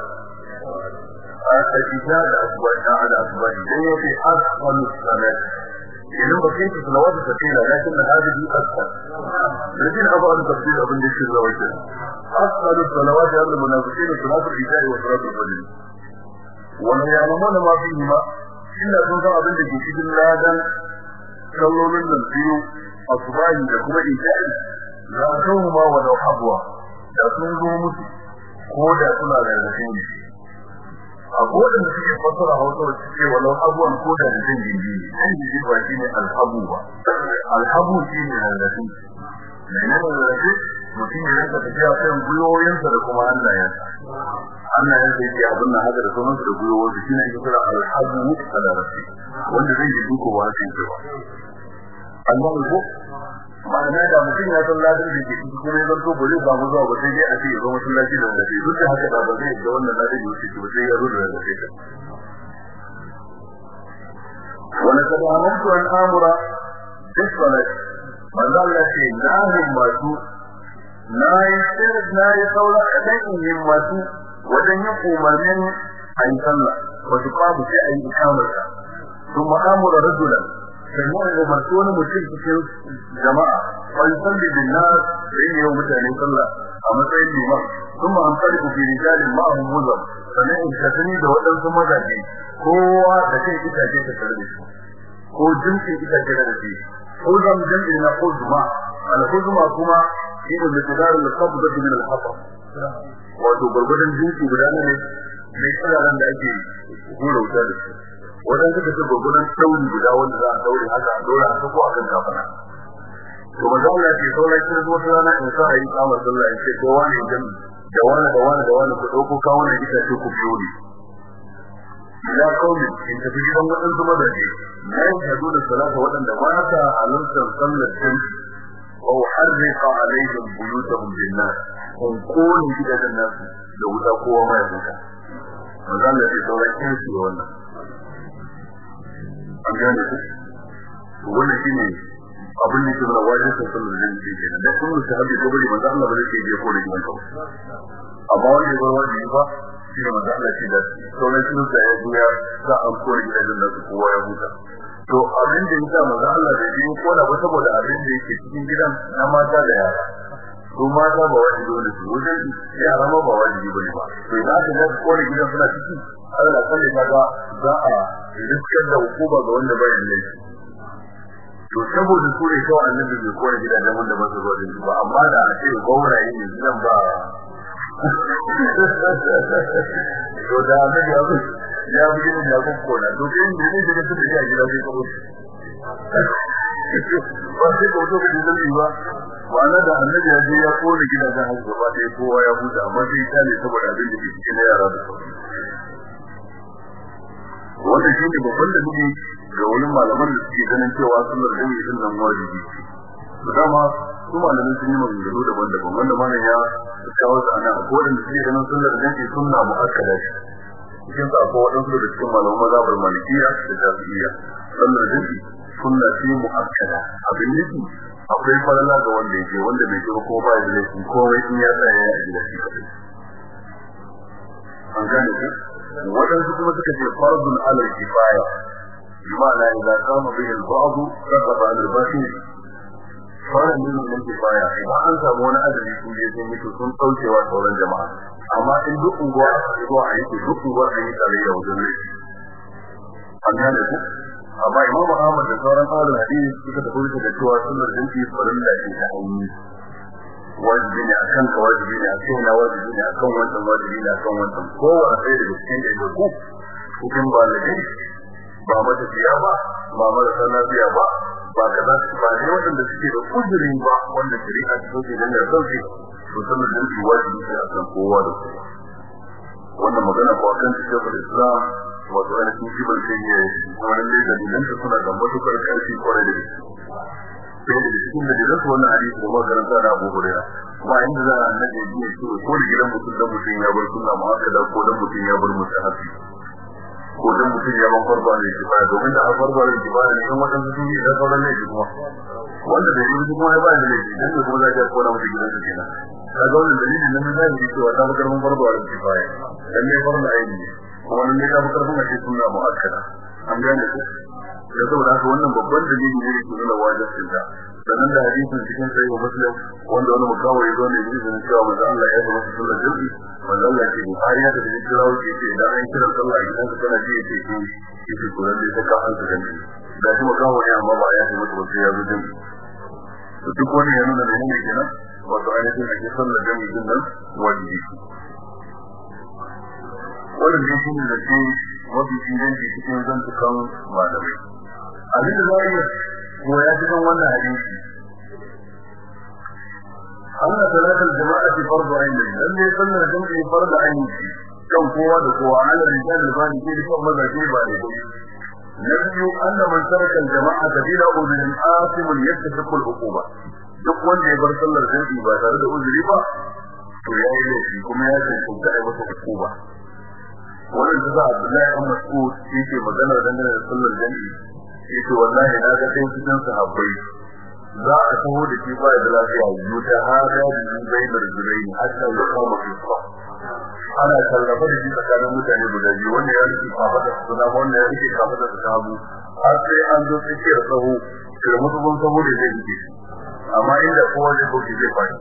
A tsakita da asuba da da asuba idan yake asfalu salat. Idan ba kai salawatu ta tsira lakin da hadisi asfal lakin abu an tafsir abin da shi zuwa ke asfalu salawati al munafiqin salatu al-isha wa salatu al-fajr wa la ya'lamuna ma fihi ma illa sun san abin da ke cikin ladan kallolin nan biyu a subahi da kuma isha'i za a kawo ma wa lau habuwa da sun zo musu ko da suna da rarrafin jiki a kodin suke fasara hausa wacce ce wa lau habuwan ko da jiki ne. Ɗan jiki ba shi ne alhabu alhabu shi ne rarrafin menene rarrafe? Mutum ya rinka tafiya kan gwiwoyinsa da kuma hannayensa. Hannayensa yake abin nan haka da sauransu da gwiwoyinsa. Shi ne kira alhabu a larabci. Wanda zai yi ba sai ce ba. Allah ko? ma'ana da mutum ya san ladin da ke cikin kuma ya zanto ba zai samu zuwa ba sai dai a ce ya zo masallaci da wanda duk da haka da ba zai ga wannan ladin da yake ba sai ya zo da wanda yake wani kada amantu an amura bisalat manzo Allah ce na himmatu na yi sirr na yi saura kadan in himmatu wajen yin umarnin a yi sallah wato babu sai a yi ikamarsa ثم امر رجلا sannan ya umarci wani mutum cikin jama'a wani salli bin da yin yau mutane sallah a matsayin liman. Kuma an kari ku fi rijalin ma'ahun muzam. Sannan in kasani da waɗansu mazaje kowa da kai itace ta da shi. Ko jinsin itace da shi. Huzam jam'i na huzma al-huzma kuma shi ne miqdar al-qabdati min al-hatab. Wato gurgurdan jinsi guda ne mai tsararan da ake hura wuta da shi. Wadan suka ce gurgunan tauri guda wanda za a daure haka a dora a sako akan kafana. To manzo Allah ya ce sauran zo ta rana in sa yi kamar sallah ya ce ko wani dan da wani da wani da wani ku ɗauko kawo ne kika ce ku biyo ni. Ila in tafi gidan wadansu mazaje. Na yin hadu da salata wadanda ba ta halartar sallar wa harriqa alaihim buyutahum bin nar kun ƙone gidajen nasu da wuta kowa ma ya huta manzo an gane ku abin da ke nuna wajibin sallar jami'i kenan. Da kuma sahabi ko bari manzo Allah ba zai je ko da gidan ka amma wanda bar wajibi ba shi ne manzo Allah shi da sauran sun da ya juya za a kore gidan da kowa ya huta. To abin da yasa manzo Allah da yi ko da saboda abin da yake cikin gidan na mata da yara. Su mata ba wajibi ne su wajen yara ma ba wajibi ba ne ba. To idan aka ga kore gidan suna ciki Allah kalle kaga za a riskar da hukuma ga wanda bai da laifi. To saboda su ne kawai annabi bai kore gidajen wanda ba su zuwa da ba amma da a ce gauraye ne zan ba. To da annabi ya bi ya bi ne ya ko na to kin ne ne da su da gida sai kawai ba sai ko to da dalili ba. Wani da annabi ya je ya ƙone gidajen hajji gaba ɗaya kowa ya huta amma sai ta ne saboda abin da ke cikin yara da sauran wanda shi ne babban da muke ga wani malaman da suke ganin cewa sunnar jami'i ɗin nan wajibi ce. Dama su malamin sun yi maganganu daban-daban wanda mana ya kawo su ana ko da suke ganin sunnar jami'i sunna mu'akkada ce. Cikin sa ko wadansu da cikin malaman mazhabar malikiya da shafi'iyya. Sunnar jami'i sunna ce mu'akkada. Abin nufi akwai falala ga wanda yake wanda bai kira ko ba da laifi komai in ya tsaya ya gida shi. Kadai an gane ku? Waɗansu kuma suka ce fardun alal kifaya. Bima'ana idza qama bihi al-ba'd saqata al-baqi fara ne mun kifaya. Idan an samu wani adadi sun je sun mutu sun daukewa sauran jama'a. Amma in duk unguwa aka zo a yi duk unguwar an yi tare da wajen laifi. An gane ku? Amma imam Ahmad da sauran ahlul hadisi suka tafi da cewa sunnar jinki farilla ce ta aini wajibi ne akan ka wajibi ne akan na wajibi ne akan wannan wajibi ne akan wannan. Kowa sai da cikin da ku cikin balagai ba mata biya ba ba marasa lafiya ba ba kaza ba ne wanda suke da uzuri ba wanda shari'a ta soke dan ya sauke. To sunnar jinki wajibi ne akan kowa da kowa. Wannan magana ko akan cikin Islam wato ainihin jibar sai ya wani ne dalilan ta suna da matuƙar ƙarfi ƙwarai da gaske. Sai da cikin dalilan su wannan hadisi da makaranta da Abu Hurairah ba inda za a annabi ya ce ko da gidan mutum da mutum ya bar sunna mu'akkada ko da mutum ya bar mustahabi ko da mutum ya ban farba ne ki ba domin da an farba ne ki ba ne kan wadansu sun yi da sauran ne kuma. Wanda da yi kuma ya ba ne ne dan ne kuma za ka kora mutum gidan su kenan. Kaga wannan dalilin nan da zai cewa ta bakar mun farba ne ki ba dan ne farba aini kuma nan ne ta bakar mun ce sunna mu'akkada. An gane ku? Da saboda haka wannan babban dalili ne ke nuna wajibin ta sannan da hadisin cikin sai wa muslim wanda wani mukawa ya zo ne da izinin cewa manzo Allah ya zama sallar jami'i manzo Allah ce Bukhari ya tafi kira wuce ce idan an kira sallah a gidanka kana ji ce ki ki ko lalle ta ka gani da shi mukawa ne amma ba ya ce mutu ba sai ya zo to duk wani ya nuna da ne kenan? Wato ainihin ake sallar jami'i ɗin nan wajibi. Wannan ne shi ne da ke mafi inganci cikin zantukan malamai. Abin da za a iya koya cikin wannan hadisi Allah talatul jama'ati fardu aini dan ne sallar jami'i fardu aini kan kowa da kowa ala rijal albani ke da mazaje ba ne. Na biyu anna man taraka jama'a bila udhrin asim yastahiqu al-uquba. Duk wanda ya bar sallar jami'i ba tare da uzuri ba to yayi laifi kuma ya cancanta a masa hukuma. Wannan da za Abdullahi ibn Mas'ud yake magana dangane da sallar jami'i ya ce wallahi na ga sai cikin sahabbai za a taho da shi ba da lafiya yuta hada da zai da zuraini hatta ya kama fitfa ana sarrafa da shi tsakanin mutane guda biyu wanda ya riƙe kafa da su da wanda ya riƙe kafa da su har sai an zo tsakiyar sahu da mutumin sahu da zai riƙe amma inda kowa zai ko zai faɗi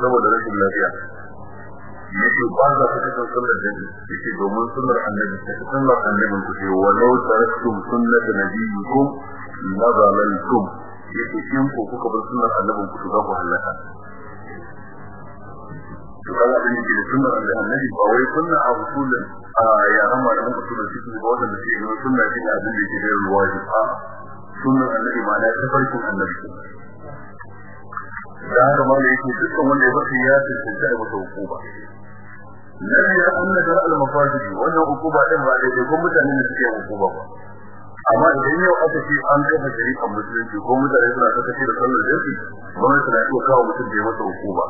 saboda rashin lafiya. Yake ba za su kasance sunnar jami yake domin sunnar annabi ta sunnar annabin ku ce walau taraktum sunnat nabiyyikum la zalaltum yake in ku kuka bar sunnar annabin ku za ku halaka. To kaga da ke sunnar annabi ba wai sunna a usulin a yaran malaman usulin cikin ba wanda ke yin sunna da abin da ke da wajibi. A sunnar annabi ma na tafarkin annabi da haka ma yake dukkan wanda ya bata ya tantance da wata hukuma nabi ya anna da al-mafasidi wannan hukuma din ba dai ko mutane ne suke hukuma ba. Amma idan yau aka ce an kafa shari'a musulunci ko mutane suna saka shi da sallar jinsi gwamnati na iya kawo mutum da ya masa hukuma.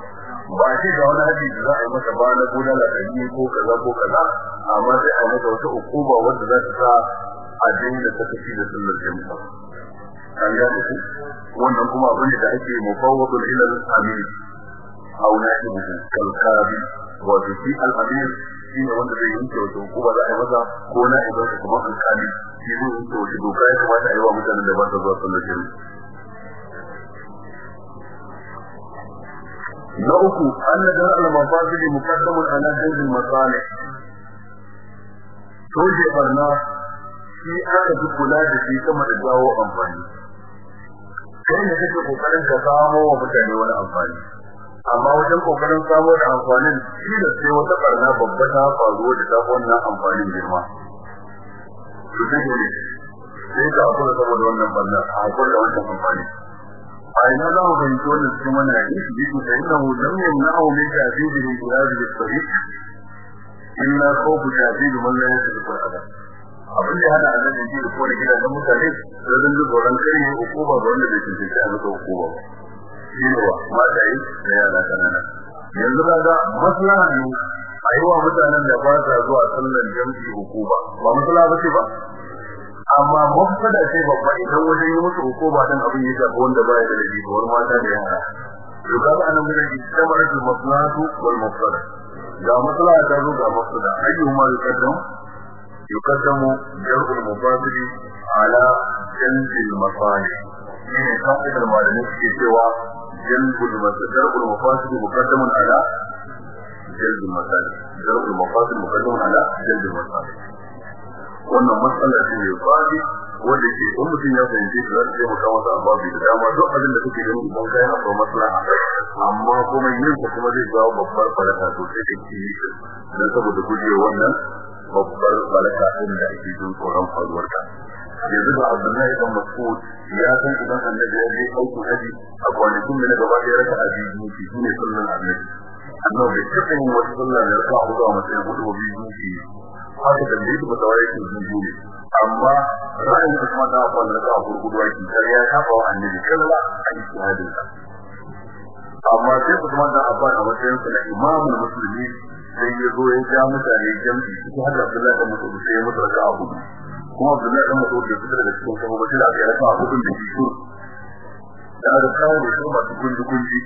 Ba a ce ga wani haji da za a yi masa ba na gona da ɗari ko kaza ko kaza amma sai a masa wata hukuma wanda za ta sa a daina saka shi da sallar jinsi an gane ku? Wannan kuma abin da ake mufawwadul ila al-amir aw na'ibuhu kalkabi. Wato shi al-amir shi ne wanda zai yanke wata hukuma za a yi masa ko na'ibin sa kuma alkali shi zai yanke wata doka ya kamata a yi wa mutanen da ba su zuwa sallar jini na uku an da al-mafasili muqaddamun ala jazil masalih toje barna shi aka fi kula da shi sama da jawo amfani. Kai ne kake ƙoƙarin ka samo wa mutane wani amfani. amma wajen ƙoƙarin samu da amfanin shi da sai wata barna babba ta faru da ta wannan amfanin girma. Su to ne, sai ka hakura saboda wannan barna a haku da wannan amfani a ina za mu fahimci wannan na wannan hadisi? Bi da inda mu lam yamna'u min ta'didi bi jihadi as-sahih illa khawfu da man la su al-adab. Abin da hana annabi ji ko da gidajen mutane da zan ji goran kare hukuma ga wanda bai tuntuce a masa hukuma ba. Shi ne da yara kanana yanzu ka ga maslaha ne a yi wa mutanen da ba sa zuwa sallar jam'i hukuma ba maslaha ba ce ba? Amma mafsada ce babba idan wajen yi musu hukuma dan abin ya shafi wanda baya da laifi kamar mata da yara. To kaga a nan gurin ijtama'at al-maslahatu wal mafsada. Ga maslaha ta zo ga mafsada. Ayyuhuma yuqaddam yuqaddamu jar'u al-mufasid ala jalb al-masalih ne kafin da malamin suke cewa jalb al-masalih jar'u al-mufasid muqaddamun ala jalb al-masalih jar'u al-mufasid muqaddamun ala jalb al-masalih wannan matsala ce mai faɗi wanda ke in mutum ya fahimci shi za ta taimaka masa a babu da dama. Duk abin da kake ganin idan kai na so maslaha amma kuma yin ka kuma zai jawo babbar falaka to sai ka ci shi. Dan saboda guje wannan babbar falaka din da ake jin tsoron faruwar ta yanzu da Abdullahi dan Mas'ud ya san idan annabi ya je aikin haji a kwanakin da na gaba da raka a biyu shi ne sunan annabi. Annabi bai taɓa yin wata sallah da raka a huɗu a matsayin huɗu ba biyu shi haka da ne kuma tawai ke zuwa ne. Amma ra'ayin da Affan da ka gurgudu yake kar ya saba wa annabi kalla a ijtihadin sa. Amma sai Usman da Affan a matsayin sa na imamul musulmi sai ya zo ya ja mutane jami'i cikin hada Abdullahi da Mas'ud sai ya mutu raka'a huɗu kuma da Mas'ud da suka daga cikin kuma bashi da aka raka'a huɗu da shi da aka kawo da su masu kunji kunji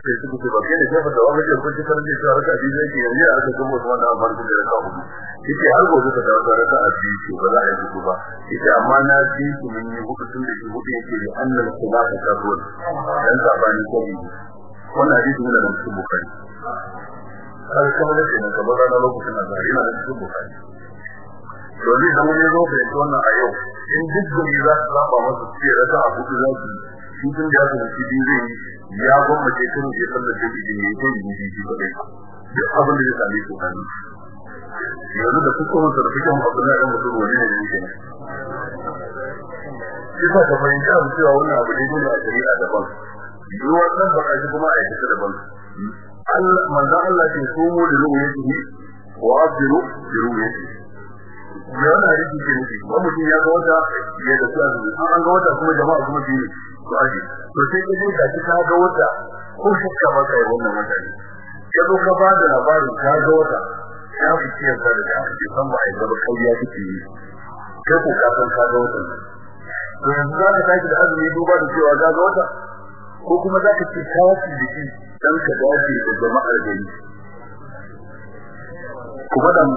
sai suka ce ba kai da jefa da wani kun ci karanta shi raka abi zai ke yanzu aka kuma Usman da Affan da raka huɗu. Yace har gobe ka dawo raka abi ce ba za a yi huɗu ba. Yace amma na ji su mun yi huɗu tun da shi huɗu yake da annal khilafa karrun dan saɓani ko bi wannan hadisi ne da bukari har kuma da kenan kamar rana lokacin da yana da cikin zai zama ne zo da wannan a yau. In duk gari za su zaba masa ce raka a huɗu za su shi tun da ya zama shi zai ya gwamnati kan ya sallar da shi ne ko yi shi kadai duk abin da ya same shi kan yanzu da kuka mun sarfi kan Abdullahi dan mutum wani ne yake ne kisa ka fahimta abu cewa wannan abu ne dole a shari'a daban. Yi wannan ba a ji kuma a yi daban. Allah manzo Allah ke so mu da ruwayati wa abiru bi me wannan hadisi ke nufi? Ko mutum ya ga wata ya da su azumi an ga wata kuma jama'a kuma biyu to aje. To sai ka dinga ki ka ga wata ko shakka ba kai wannan wata ne. Zo ka ba da labarin ka ga wata ya fi ciyar da da ake san ba ai gaba kai ya kike yi. Kai ko ka san ka ga wata to yanzu za ka tashi da azumi duba da cewa ka ga wata ko kuma za ka ce kawaci da shi dan ka dace da jama'ar gari. Kuma da mu.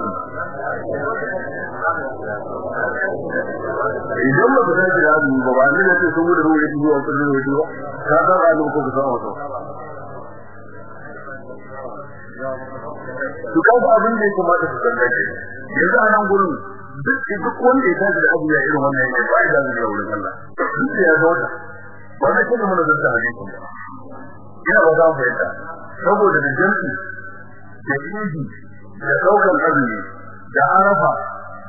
Idan ba ka dace da azumi ba ba ne sun gudu ruwa yake zuwa kullum ne zuwa ka san azumi ko ka san wato. To kaga abin da ya kamata su san yanzu a nan gurin duk duk wanda ya tashi da abu ya irin wannan ne ba da zuwa wurin Allah. Duk ya zo da wanda kuma mun da hadisin ba. Ina ba za mu fahimta. Saboda da jinsi da idi da ɗaukan azumi da arafa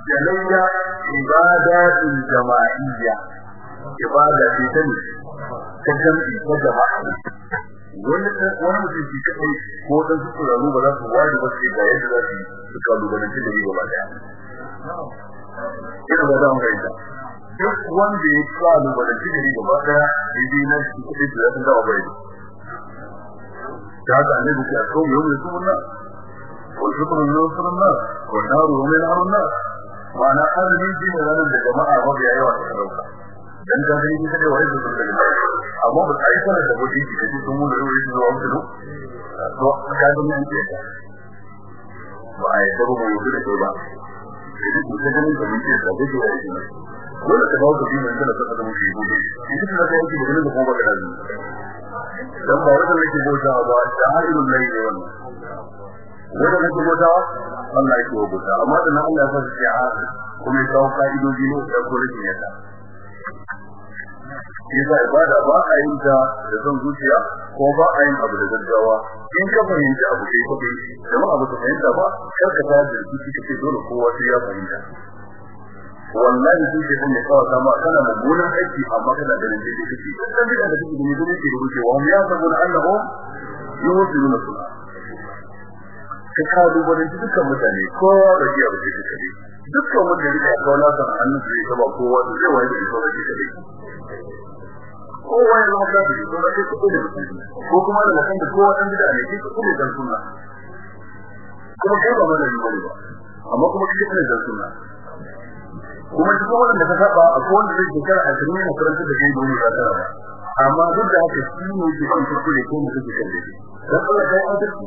da layya ibadatul jama'iyya. Ibada ce ta ta jami'i ta jama'a. Wani wani mutum shi kai ko dan su tsaro ba za su wani ba sai ga yadda za su su da ɗaya ina ba duk wanda ya da idan na shi kuɗi da bai da ga ne ko yau ne su wannan ko daru ne na wannan ma'ana azumi shi ne ranar da jama'a ba ya yawa ta ɗauka dan ka gani kika da wani zuwa daga amma ba kai fara da wani shi kace sun mun da wani zuwa wani to ka ga nan ce ba ai da shi shi shi wannan wanda yake bota Allah yake bota amma dan Allah ya fara shi'a kuma ya kawo ka'idoji ne da kullun yasa yasa ibada ba a yin ta da son zuciya ko ba a yin abu da gaggawa. In ka fahimci abu kai kake jama'a ba su fahimta ba kar ka ta da shi kake dole kowa sai ya fahimta. Wallahi shi ke sanya kawai sama kana mummunan aiki amma kana ganin dai kake. Dan da kake gani dai kake rubuce wa ya sabuna annahu yusiluna sunna ka wani dukkan mutane kowa da iya ba take kade dukkan wanda yake kawo na san annu zai saba kowa da zai da ita da kade kowa ya zama kafiri to da kake kade ko kuma da kan da kowa dan bid'a ne kake kade dan sunna. Kuma kai ba mana ne ba amma kuma kake kade dan sunna. Kuma cikin wanda ka saba akwai wanda zai shekara a cikin yana karanta da kai domin ka tsara amma duk da haka shi ne yake kan kuskure ko mu kake kalle dan Allah kai adalci.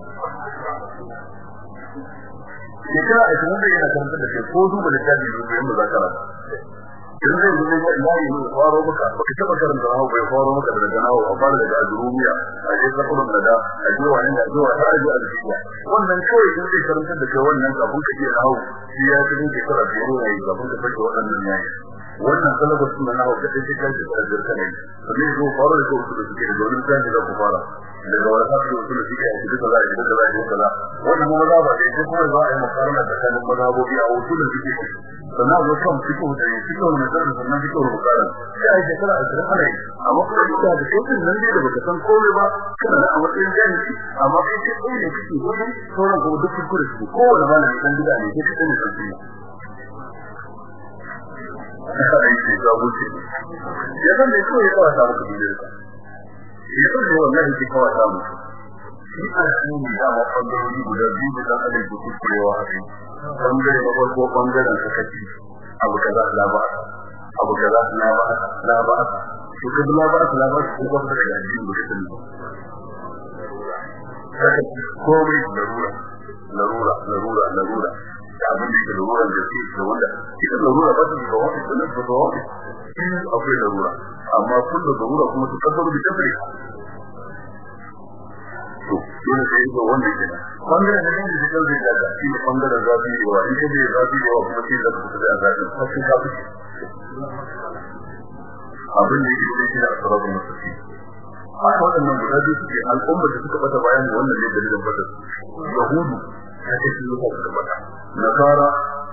Shekara a cikin da yana karanta da kai ko duba da tabi da yin muzakara in zai zo ga ilahi ne faro maka ba ka taba karanta hawo bai faro maka daga nawo a fara daga azurumiya a je zakurun da a je wani da zuwa har ji alfiya wannan kawai in zai karanta da kai wannan kafin ka iya hawo shi ya ci ne kara da yayi kafin ka fake waɗannan yayi wannan salabar suna nawo da take kan da jirka ne sai zo faro da ko su suke da domin sai da ku fara daga wani hafi da suna suke a cikin kaza a cikin kaza a cikin kaza wannan maza ba da kuma za a yi makarana tsakanin mazhabobi a wasu da suke sannan zo kan fito da fito da fito da bukara sai a yi shekara a cikin ana yi. Amma kuma ita da shokin nan da baka san komai ba kana da a matsayin jami'i. Amma kai ce kai ne kake gudu sauran kuma duk kuskure su kowane malami dan gida ne kai kai ne san su Aka aiki ga wuce. Ya san da kawai ya kawo samu kuɗi da ya san da wannan ke kawo samu. Shi a cikin da ma bangarori guda biyu da kan da kuskurewa a kai. ɓangare na farko ɓangaren sakaci. Abu kaza la ba abu kaza la ba la ba to kaza la ba la ba ko ba da yaji da kin sakaci komai larura larura larura larura da abin da ke larura da ke da wanda ita larura ba ta da wani da ba to dole sai ga wannan kenan. Bangaren da kan da zai daga shi ɓangaren zafi da wa ita ne zafi da wa kuma sai da ku da zafi sai ka fi abin da yake cikin asrarun musulmi haka waɗannan guda biyu suke al'ummar da suka bata bayan wannan ne dalilin bata yahudu ta ce su yuka suka bata nasara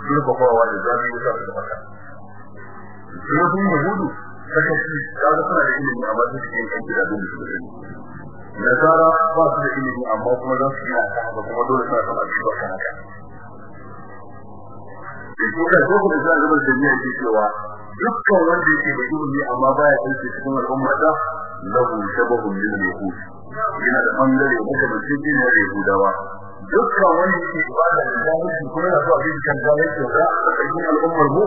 zurfafawa da zafi yuka suka bata zurfin yahudu ta ce kaga suna da ilimi amma su suke yin kanki da abin da suka nasara ba su da ilimi amma kuma za su yi haka ba kuma dole suna son abubuwa kan haka. Da shi ka zo da zai zubar da niyya ke cewa dukkan wanda yake da ilimi amma baya aiki cikin al'umma da lahu shabahun min al-yahud yana da ɓangare da da cikin ne yahudawa. Dukkan wanda yake ibada da zalunci kuma yana zuwa cikin kan zalunci da cikin al'ummar mu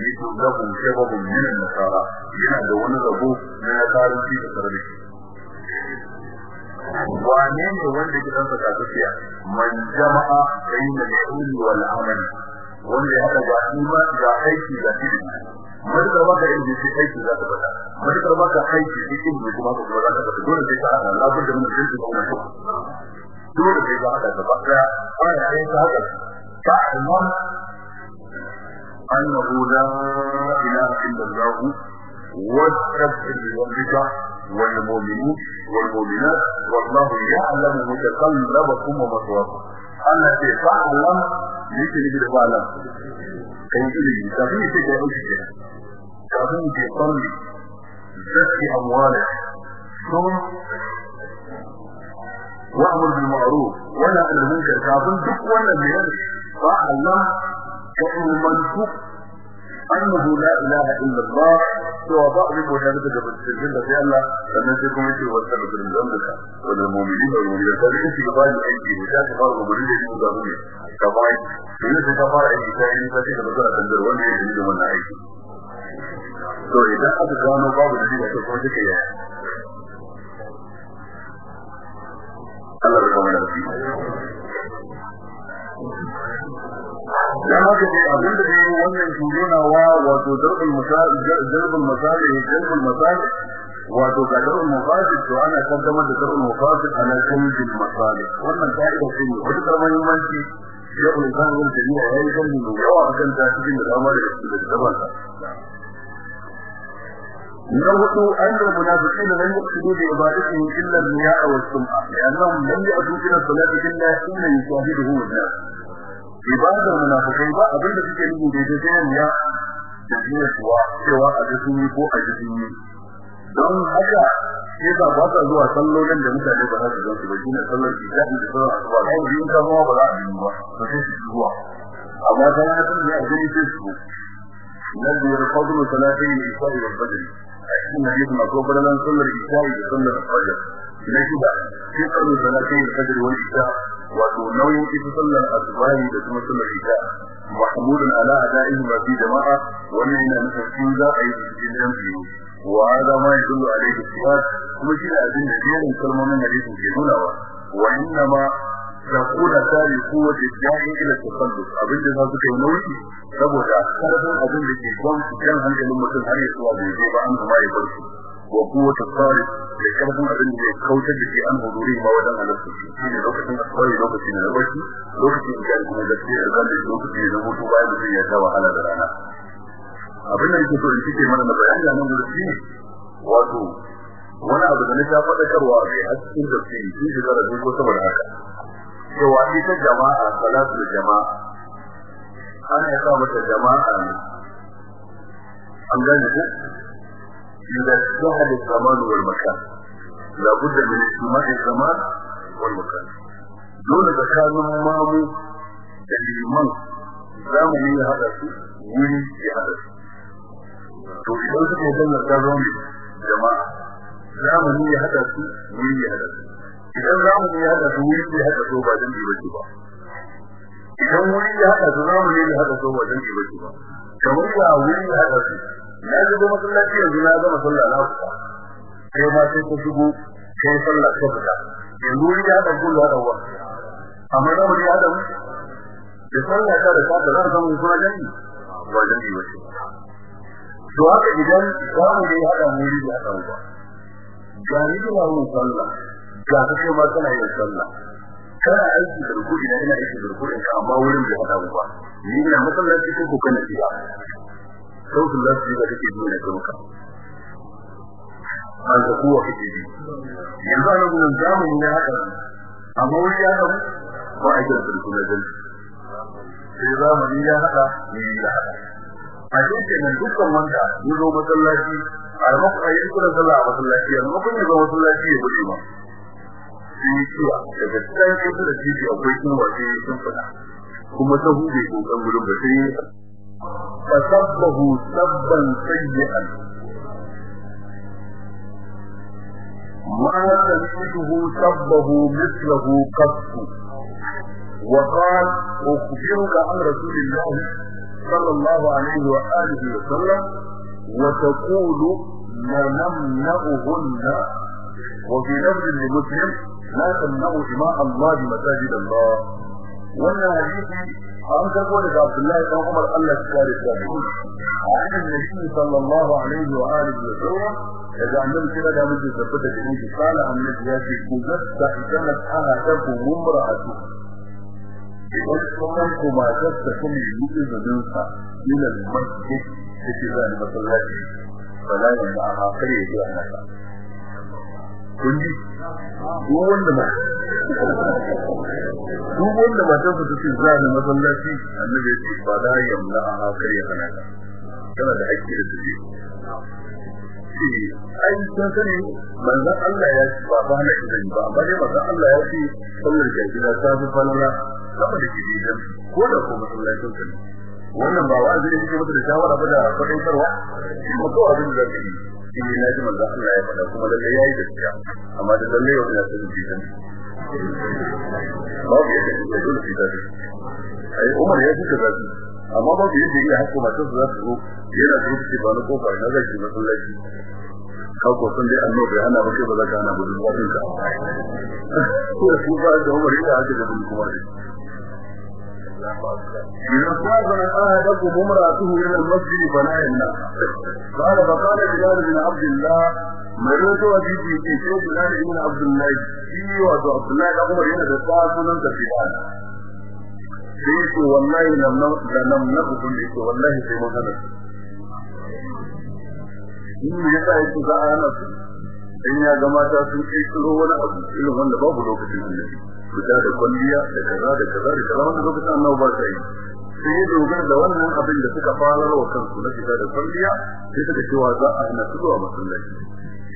yake lahu shabahun min al-nasara yana da wani rabo na karanci da sarari wane ne wanda ke dan saka tafiya man jama'a bayna al-ilmi wal amal wanda ya hada ga iman da aiki da ilimi. Madar baka ilimi sai aiki za ta bata madar baka aiki sai ilimi kuma ka kuma za ta dole sai ka hada lafiya da mun sai ka mutu dole sai ka hada gaba ɗaya ai ai ka hada ta'lam annahu la ilaha illa والتبهر والرضا والمؤمنين والمؤمنات والله يعلم متقلبكم ومثواكم. أنا في فعلم ليش اللي بدي فعلم كيف اللي تبيه في جائشك تبيه في قلبي زكي أموالك. ثم وأمر بالمعروف. ولا أنا منك ولا بيانك فعلم كأن من فوق annahu la ilaha illa Allah cewa ba abin bauta da daga cikin da sai Allah sannan sai kuma yake wata da gurin zambaka wanda mu'mini da mu'mini da sai shi ba ni aiki ne ta fara gurin da shi da mu ka bai to ne sai ka fara aiki sai ni sai ka fara dandar wanda ya yi wannan aiki to idan aka gano babu da shi da kuma take yaya Allah ya kawo da shi dan haka dai abin da dai wannan shugona wa wato darbul misal darbul misal darbul misal wato ga darbul mafasid to ana kaddamar da darbul mafasid ala jalbil masalih wannan ka'ida ce ne wata muhimmanci ya kuma san yin jami'a yayin mu yawa kan ta cikin da dama da da daban na huɗu annal munafiqina lam yaqsidu bi ibadatihim illa al-riya'a was-sum'a. Li'annahum lam ya'tu ila salati illa hina yushahiduhu an-nas. Ibadar munafikai ba abin da suke nufi da ita sai ya da niyyar kuwa cewa a ga sun yi ko a ji sun yi. Don haka sai ka ba ka zuwa sallolin da mutane ba za su gan su ba sallar isha'i da sallar asuba. Kai in ka zama ba a yi ba to ta isha'i da sallar fajr na shida sai fadlu salatin fajr wal isha wato nauyin ita sallar asubahi da kuma sallar isha mahmudun ala ada'ihi ma fi jama'a wannan yana nufin za a yi cikin jami'i وهذا ما يدل عليه الصفات kuma shi da abin da jerin kalmomin hadisin zakuna ta ne kowace jami'in ila tafallus abin da suka yi nauyi saboda ƙarfin abin da ke gwamnati kan hankalin mutum har ya zuwa bai ba an kuma ya barci. Wa kowace tsari da ƙarfin abin da ya kautar da shi an huduri ma wajen halittu. Shi ne lokacin asfari lokaci na barci lokacin da kuma da zan da lokaci da mutu bayan da ya ta wahala da rana. Abin da yake so in cike mana da bayani nan da shi wato wani abu da na ta faɗakarwa bai haskin da shi shi zara ko saboda haka. cewa ita jama'a salatu jama'a ana yasa mata jama'a ne an gane ko إذا اتحد الزمان والمكان لابد من اجتماع الزمان والمكان دون مكان مامو الإيمان زمني هذا wuri ya haɗa su to idan suka yi sallar ta zo ne jama'a zamani ya haɗa su wuri ya haɗa su Idan zamani ya haɗa su wuri ya haɗa su ba dan ba ce ba. Idan wuri ya haɗa su zamani ya haɗa su ba dan ba ce ba. Kamar ya wuri ya haɗa su na shigo masallaci yanzu na gama sallah na fita. Kai ma sai ka shigo kai sallah ka fita. Yanzu wuri ya haɗa ku ya haɗa wa. Amma zamani ya haɗa mu? Da sallah ta da ta da zan zama suna jami'i wajen yi wace to haka idan za mu dai hada muri da hada ba. Ga ni da wannan sallah. Ga ka kai ma kana yin sallah. Kana aiki da ruku idan ina aiki da ruku ka amma wurin da hada ba. Ni ina masallaci ko ko kana tiya sautin lafi da kake ji ne kuma an da kuwa kake ji. Yanzu ana gudun za mu ne haka. Amma wuri ya hada ba a da ruku na jalli sai zamani ya hada ni ya hada a cikin nan dukkan wanda ya zo masallaci a maka ayi kula sallah a masallaci a maka ne zo masallaci ya buɗe ba sai kiya daga cikin kusa da titi akwai kuma wace sun fada kuma ta hude ko kan gurin ba sai fasabbahu sabban sayyi'an ما سمعته سبه مثله قط وقال أخبرك عن رسول الله صلى الله عليه وآله وسلم وتقول لنمنعهن وفي لفظ لمسلم لا تمنعوا إماء الله بمساجد الله. وأنا حديثي أم تقول إذا عبد الله بن عمر الله تكاري الثاني. عن النبي صلى الله عليه وآله وسلم إذا عملت كده ده مجد زفتة جنيه قال عن نجياتي كذبت كانت أنا تكون امرأته. وَالْقُرْآنُ مَا تَسْتَكُمْ يُؤْذِ بِنْسَ إلى الْمَسْجِدِ فِي ذَلِكَ الْمَسْجِدِ فَلَا يَمْنَعَهَا قَيْدُ أَنَّهَا kun wanda ma duk wanda matar sa take zai masallaci annabi ya ce fala ya ma ha kare naka kana da hakki da take ai san sani manzon Allah ya ce ba ba na idan ba amma dai manzon Allah ya ce sallar jahila ta fi falala sama da gidan ko da ko masallacin ka wannan ba wa'azi ne kike mata da shawara ba da fadaitarwa ko abin da yi. Shi ne ji manzo Allah ya faɗa kuma lalle yayi gaskiya. Amma da lalle yau ya san gidan ba ya da dole shi da ai Umar ya fita da amma ba ya yi hakko sai za su yana da rubuci ba na ƙofa na zai ji masallaci? Kako sun dai annabi bai hana ba ba za ka hana duk wani ka. Ko su ba da Umar ya haka da kuma. إذا استأذن أحدكم امرأته إلى المسجد فلا يمنع قال فقال بلال بن عبد الله مريت وجدي في شيء بلال بن عبد الله في وعبد الله بن عمر هنا بساعة سنن تفيدان سيك والله لم لم نقل لك والله في مغنى in ya sa yake za a hana su in ya ga mata sun kai kiro wani abu irin wanda babu lokacin annabi fita da kwalliya da kaza da kaza da kaza wanda lokacin annabi ba sai sai dogara da wannan abin da suka fara wa kansu na shiga da kwalliya sai suka cewa za a hana su zuwa masallaci.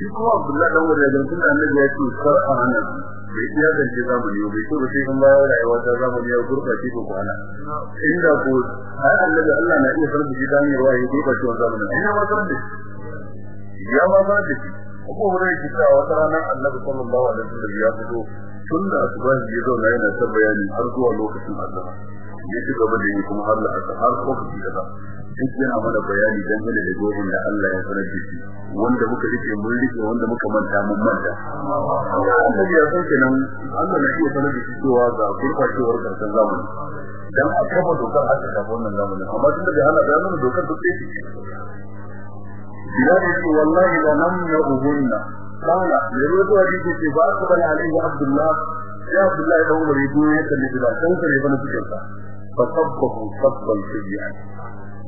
Shi kuma Abdullahi dan wanda ya tunda annabi ya ce kar a hana bai iya zance zamani bai so sai in bayan rayuwa ta zamani ya gurbace ko kwana inda ko ai annabi Allah na iya sarrafa shi dan yawa ya gurbace wannan zamani. Ina ma sarrafa ya ma ba da shi. Ko wurin ki ta ranar annabi sallallahu alaihi wasallam ya fito tun da asuba ya zo yana ta bayani har zuwa lokacin azhar. Ya ci gaba da yi kuma har la har lokaci kaza. Duk yana mana bayani dangane da goben da Allah ya sanar da shi. Wanda muka riƙe mun riƙe wanda muka manta mun manta. Allah ya san kenan Allah na iya sanar da cewa ga gurbacewar ƙarshen zamani. Dan a kafa dokar haka ta wannan zamanin. Amma tun da Allah ya dokar duk ya ce wallahi la namna'uhunna qala yarudu hadisi ce ba su bala alaihi Abdullah ya Abdullah da Umar ya zo ya kalli Bilal kan kare bana cikin sa fa sabbahu sabban sayyi'an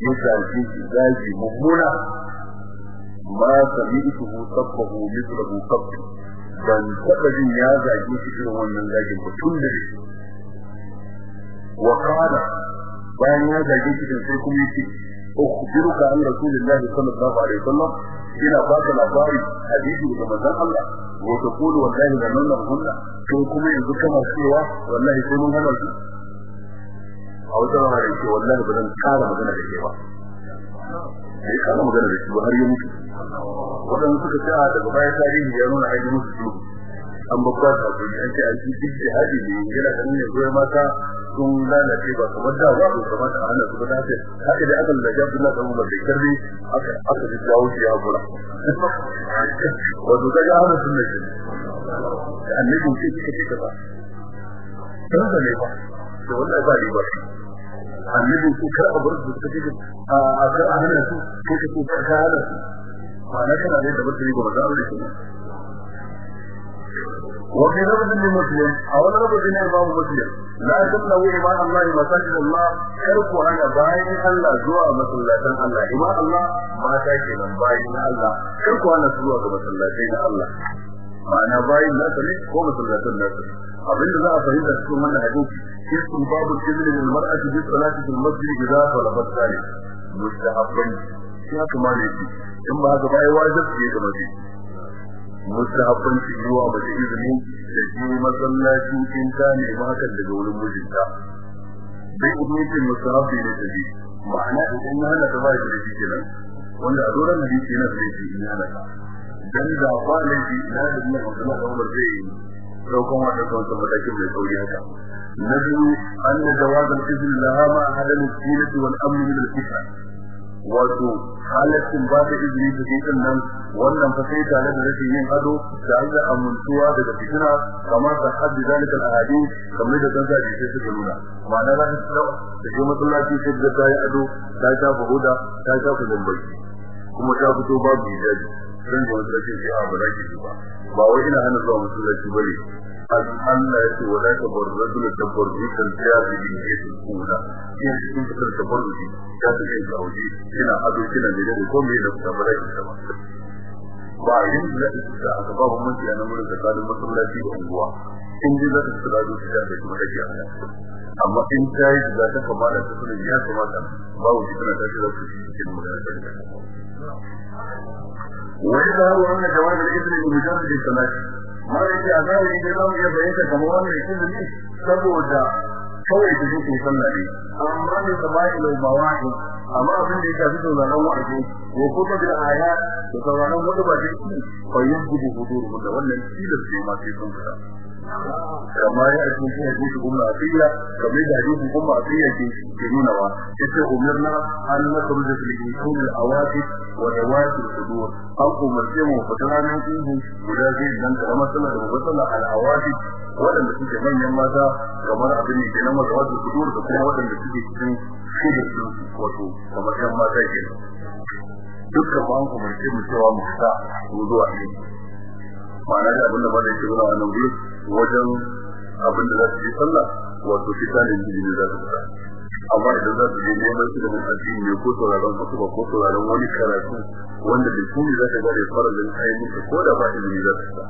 yadda shi zaki mummuna ma sami'tuhu sabbahu mithluhu qabb ban taba jin ya zage shi irin wannan zagin ba tun da shi wa qala bayan ya zage shi sai ina ba ka labari hadisi daga manzon Allah wa taqulu wallahi la nan kunna to kuma yanzu kana cewa wallahi sai mun hana su. A wata rana ce wallahi ba zan kara magana da ke ba. Sai kara magana da shi har ya mutu. Wadanda suka ce a daga baya tarihi ya nuna ainihin musu an babba ta an ce an ci jihadi ne yana ganin ya goyi mata sun lalace ba kamar da ba su kamata a hana su ba tafi haka da aka lalace Abdullah dan Umar da karɓi aka aka ji dawo shi ya gura. Wato da ga hana sunna shi annabi shi kike kike ba dan da ne ba to wallahi ba riba annabi shi kar a bar su kike a a kar a hana su kike ko ka hana su. Ma'ana kana da da mutum ba da Allah وفي لفظ لمسلم أو لفظ لإمام مسلم لا تمنعوا إيمان الله مساجد الله كرفوا أنا باين الله زوا مسلاتين الله إيمان الله ما تاكي من باين الله كرفوا أنا زوا مسلاتين الله ma'ana bayin nasa ne ko masallatan nasa abinda za a fahimta cikin wannan hadisi kisun babu kibli lil mar'ati bi salati fil masjid idza talabat zalik mustahabban shi haka ma ne in ba haka bai wajibi ga mace mustahabban shi zuwa mace izini da shi masallaci in ta ne ma hakan daga wurin mijinta. Kuma yake mustahabbi ne da shi ma'ana idan ya hana ta ba shi da shi kenan. Wanda a doron hadisi yana da shi in hana ta. Dan da ba ne shi ina da ne Abdullah da Umar zai ɗaukan wannan kawai matakin mai sauri haka. Na biyu an da jawazan izin laha ma hadan al-sinati wal amn min al-fitna wato halaccin ba da izini da cikin nan wannan fa sai tare da rashin yin ado da Allah amintuwa daga fitina kamar da haddi zalika al-ahadith kamar da dan zaji sai suka nuna. Ma'ana da su da ke masallaci sai da ta yi ado ta shafa huda ta shafa zambai kuma ta fito babu hijabi. Dan da wanda ke ya ba zaki ba. Ba wai ina hana zuwa masallaci ba ne Allah ya ce wala ta barrajul tabarruj kan tiyabi din yesu kula in cikin fitar tabarruj ta ta kai ga waje kina ado kina da da ko me da tabarruj ta ba ba yin da ita aka ba mun ji nan mun da kalin masallaci da unguwa in ji za ta tsara da shi da kuma take ana amma in ta yi da ta kamala ta sunan ya kamata ba wuce tana tashi da su cikin magana ويظهر أن جواز الإذن بمجرد الصلاة mara yake a zahiri dai za mu iya bayyana kamar wannan izini saboda kawai da yake sallah ne. Amma da sabai mai bawahi amma abin da yake fito da ran wa'azi ko kuma da aya da sauran wani ba dai ko yin gudu gudu da wannan tilas ne ma sai kun fara kama ya ake shi ne kuma asiya kamar da hadisi kuma asiya ke ke nuna wa. Yace umirna an nakruja fil insul al awaqit wa dawat al sudur. An umarce mu fita ranar ihu guda zai dan da matsala da matsala al awaqit wadanda suke manyan mata kamar abin ne kenan wa dawat al sudur da kuma wadanda suke cikin shudin su wato kamar yan mata ke dukkan ba an umarce mu cewa mu fita zuwa ne ma'ana da abin da ba da yake zuwa nan gurin wajen abin za su yi sallah wato fita ne jini za su fita. Amma idan za su je neman su da addini ne ko sauraron wasu ba ko sauraron wani karatu wanda da su ne za ka gane farazin ayi musu ko da ba izini za su fita.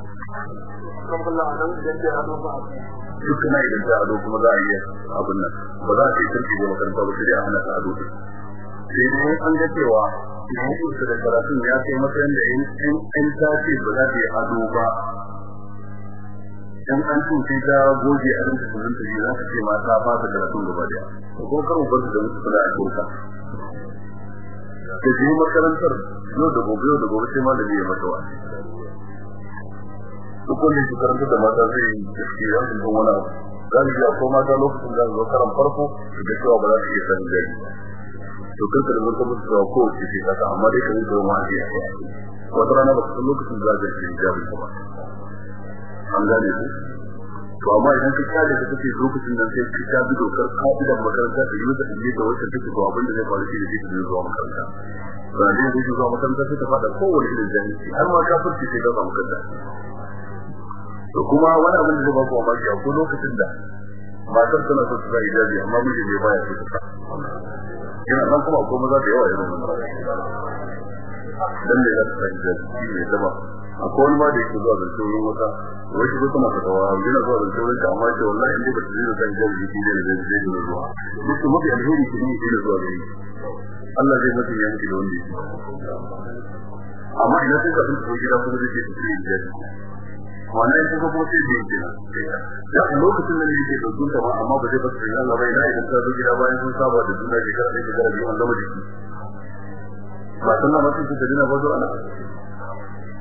Duk na idan ta ado kuma za a iya abin nan. Ba za a yi kirki da makaranta ba sai hana ta ado sai dai an ga cewa yanzu da karatun ya kai matsayin da in ta ce ba za ta yi ado ba. In an tun sai ta goge a rinka sunan ta za ta ce ma ta fasa karatun gaba ɗaya. Ko kuma karo ba da musu kula a kurka da je makarantar yau da gobe yau da gobe sai malami ya mata wani duk wanda karanta da mata zai yi gaskiya san wani abu. Ji akwai mata lokacin da zo karan farko da cewa ba za su iya sanin gari to kanka da mutum su zuwa ko ce ce kasa amma dai kan zuwa ma a wata rana ba san lokacin da za ka yi jabin ba. An gane ku? To amma idan ka kare ka kace lokacin nan sai ka bi dokar ka'idar makaranta da yi da yi da wacce take to abin da zai faru shi ne zai zuwa makaranta. Ba dai zai zuwa makaranta sai ta fada kowace irin jami'i har ma kafirci sai ga makaranta. To kuma wani abin da zai ba ku mamaki a ko lokacin da matar tana so su sa hijabi amma miji ne baya so ta yana nan kuma akwai maza da yawa irin wannan dan ne za su sa hijabi shi ne zama? Akwai wani ma da yake zuwa zance wurin wata wai shi kuma ta kawo yana zuwa zance wurin ta amma ce wallahi inda ba ta da hijabi shi ne da zai zai zuwa. Duk mafi alheri shi ne zai zuwa gari Allah zai mutum ya da wanda amma idan sun ka sun tafi gida kuma zai ce su yi hijabi wannan kuma ko sai da yake ya lokacin da yake da sunta ba amma ba zai ba sai Allah bai da idan ka gida bayan sun saba da juna ke kada ke da biyu Allah madiki ba sanna ba sai da dina ba ana.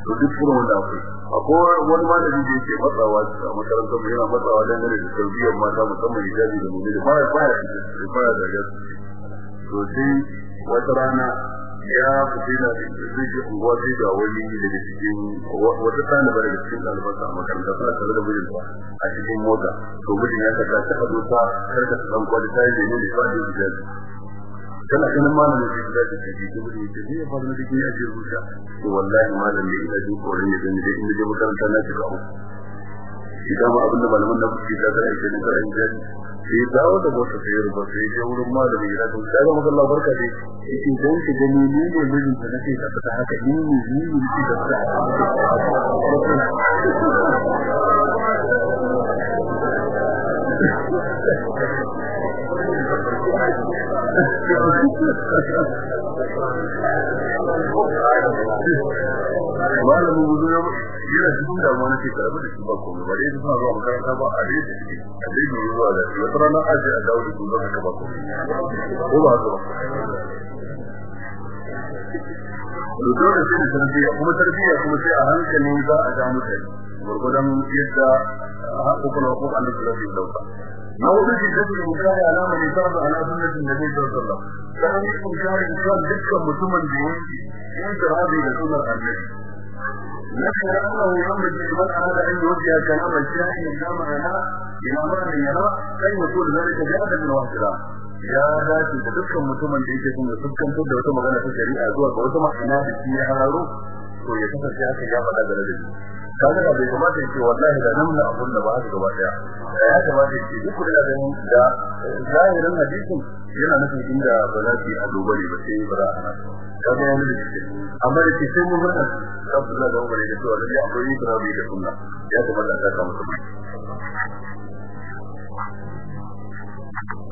To duk kuma wanda akwai. Akwai wani malami da yake matsawa a makarantar mu yana matsawa dan gane da tarbiyyar mata musamman hijabi da ya ba ya ba ya da gaskiya to sai wata rana ya fita da zai ji unguwa sai da wani daga cikin wata ɗaliba daga cikin ɗalibansa a makaranta suna tare da mijinta a cikin mota. To mijin ya saka ta hado ta kar ka ta ɗan kwali ta yi da ne da hijabi kana ganin malamin da ta ce ko mijin ya ce ya fara da ya ce zuciya to wallahi malamin ina jin korin ya gani dai inda je makaranta na shiga uku. Idan ma abin da malaman na kuke da ta aike ne ka hijabi sai dawo da wata sayar ba sai je wurin malami ya dawo da ga magana barka dai. Yake dan ki gani ni ne mijin da nake da ta haka ni ne ni ne ki da ta malamin wuzu ya yana cikin damuwa na shekara ba da shi ba komai ba. Dai suna zuwa makaranta ba a da shi a dai da zuwa da shi. Wata rana aji a dawo da su zuwa haka ba komai. Ko ba haka ba? To dole sai da tarbiyya. Kuma tarbiyya kuma sai a hankali za a ga mutane. Gurgudan yadda haƙoƙin haƙoƙ Allah su lafi ɗauka na wani shi da kuma kare alama ne ta ala sunnatin da bai ɗauka Allah sai ne kun kare kan dukkan mutumin da yake yin jihadi da sunnar annabi. نشر أنه ينبغي لمن أراد أن يوجه كلام الشاعر إلى معنى إلى معنى يرى كي يكون ذلك جادا من واحدة ya dace da dukkan mutumin da yake son ya fuskantar da wata magana ta shari'a zuwa ga wata ma'ana da shi ya hararo to ya kasance haka ya faɗa da ladabi kaga da bai kamata ya ce wallahi da nan na abun da ba haka gaba daya ya kamata ya ce duk da ganin da zahirin hadisin yana nufin inda ba za ki a duba ne ba sai ba za a hana kaga wani da shi amma da ke sai mun murna kafin da zama bare da cewa lalle akwai yi tarabi da sunna. Ya kamata a saka masa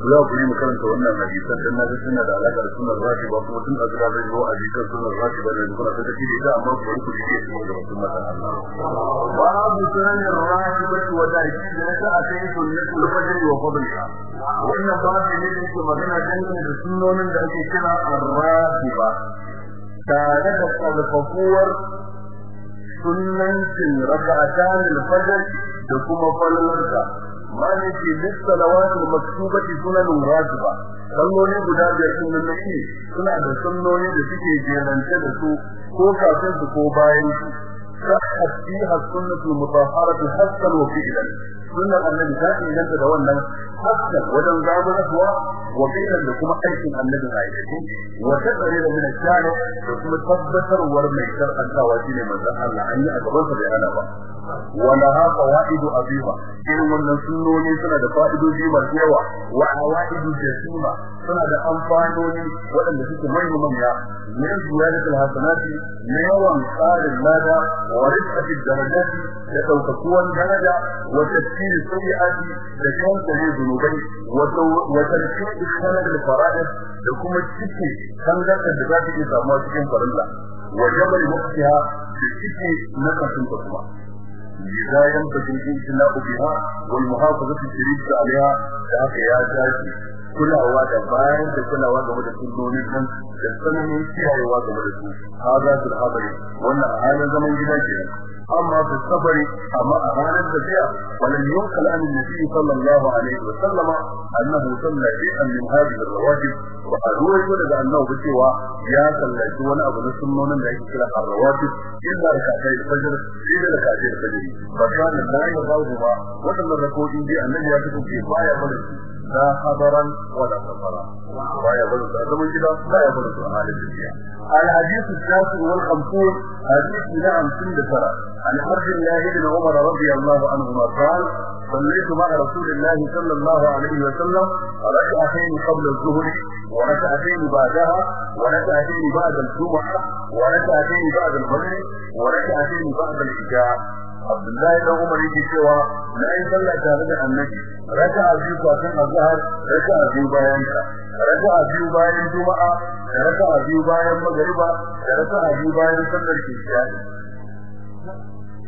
za ku yi makaranta wannan hadisan dan na suna da alaka da sunan rashi ba kuma tun azra zai zo a jikin sunan rashi ba da kuna ta tafi da amma ku ku ji su da sunan Allah. Babu sunan rashi ba wa da shi da ta a cikin sunnatul fajr wa fadliha wannan babu ne da yake magana dangane da sunnonin da ake kira ar-rahiba tare da al-fajr da kuma falalarsa maliki lissalawat al-maktubati sunan rajiba salloli guda biyar sun nan ne suna da salloli da suke jerance da su ko kafin su ko bayan su. Sahhat fiha sunnatu mutahharatu hasan wa fi'lan. Sunnar annabi ta inganta da wannan hasan wajen zaburarwa wa fi'lan da kuma aikin annabi ayyuka wa taqrir min da kuma tabbatarwar mai shar'antawa shine manzon Allah. An yi a gaban sa ba. Wa laha fawaidu azima. Irin wannan sunnoni suna da fa'idoji masu yawa. Wa awaidu jasima. Suna da amfanoni waɗanda suke manya manya min ziyadatul hasanati na yawan tsarin lada wa rizqati darajati da daukakuwan daraja wa tafsir sayyiati da kankare zunubai wa tarki'i sanad al-fara'id da kuma cike tangarda da za ta iya samuwa cikin farilla. Wa jabal muqtiha da cike na kasunta kuma. إذا ينبغي الامتناء بها والمحافظة الشريفة عليها ذاك يا جاجي kulawa da bayan da kulawa game da sunnonin nan da tsananin kiyayewa game da su. Haza tul habari. Wannan halin zaman gida ke amma fi safari amma a ranar tafiya walan yunkal an nabi sallallahu alaihi wa sallama annahu salla shay'an min hadhihi ar-rawatib wa arwayo daga annabi cewa ya sallaci wani abu na sunnonin da yake kira ar-rawatib illa rakatai al-fajr illa rakatai al-fajr. Fa kana la yazawu ba wannan rakoin bi annabi ya tafi baya ba ne لا خبرا ولا سفرا لا يبدو زمن كده لا يبدو حال الدنيا الحديث التاسع والخمسون حديث نعم سند ترى عن عبد الله بن عمر رضي الله عنهما قال صليت مع رسول الله صلى الله عليه وسلم ركعتين قبل الظهر وركعتين بعدها وركعتين بعد الجمعة وركعتين بعد الفجر وركعتين بعد العشاء. dan Umar yake cewa na yi sallah tare da Annabi raka'a biyu kafin azhar raka'a biyu bayan ta raka'a biyu bayan juma'a da raka'a biyu bayan magriba da raka'a biyu bayan sallar isha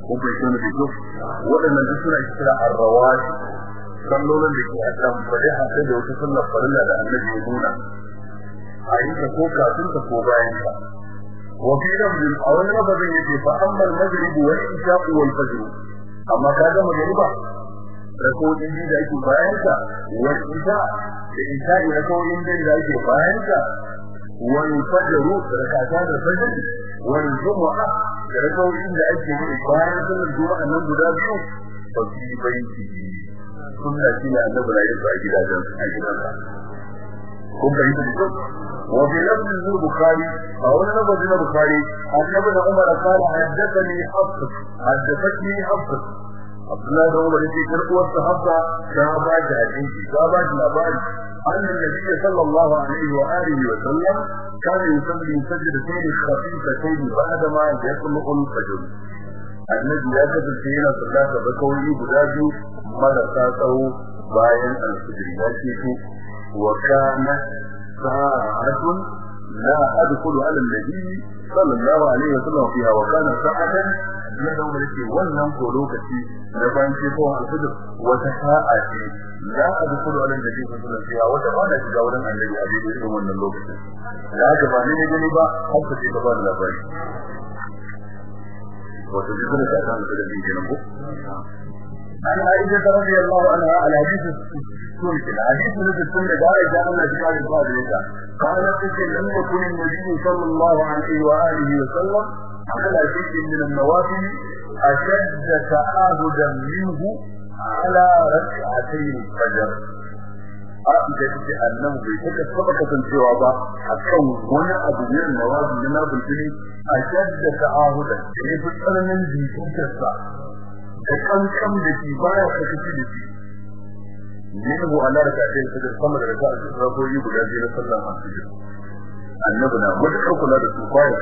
ko bai tona da duk waɗannan duk suna kira ar-rawati sallolin da ke adam bade haka da wata sallar farilla da Annabi ya nuna a yi ta ko kafin ta ko bayan ta وفي لفظ أو لفظ يجي فأما المغرب والعشاء والفجر أما كذا مغربا rako'in biyu da ake bayan ka wa isha da isha da rako'in biyu da ake bayan ka wa fajr rakata da fajr wa jumu'a da rako'in da ake yi bayan sallar juma'a nan guda biyu fa fi baiti sunna shi ne annabi rayu a gidajen a gidansa kun bayyana da وفي لفظ البخاري أو لفظ البخاري أن ابن عمر قال حدثني حفص حدثتني حفص Abdullahi da Umar yake karkuwar sahabba ta ba da hadisi ta ba da labari أن النبي صلى الله عليه وآله وسلم كان يصلي سجدتين خفيفتين بعدما يطلق الفجر annabi ya kasance yana sallah da bakawai guda biyu marasa tsawo bayan alfajir ya ce ku wa kana sa'atun la adkhulu ala an-nabi sallallahu alaihi wasallam fiha wa kana sa'atan بكوي بلاجو مرسا سو باين الفجر يا وكان ساعة لا أدخل على النبي صلى الله عليه وسلم فيها وكان ساعة يدعو ملكي ولم قلوكتي لبان شيخوها الفجر وتساعة لا أدخل على النبي صلى الله عليه وسلم فيها وتقانا تجاولا عن النبي أبيه إلهم من اللوكتي لا جبانين جنبا حتى في بابان الأبائي وتجدون ساعتان الفجر جنبه عن عائشة رضي الله عنها على حديث السنة الحديث من السنة قال جاء الله سبحانه وتعالى قال تكن لم يكن النبي صلى الله عليه وآله وسلم على شيء من النوافل أشد تعاهدا منه على ركعتي الفجر Aisha ta ce annabi bai taka saba kasancewa ba akan wani abu ne na wazi na nafili a shadda ta'ahuda da ya fi tsananin jikinsa da kankan da shi baya sakaci da shi minhu ala rak'atayn fajr sama da rak'a rakoyi guda biyu na sallar masjid annabi na mutakar kula da su kwaya wa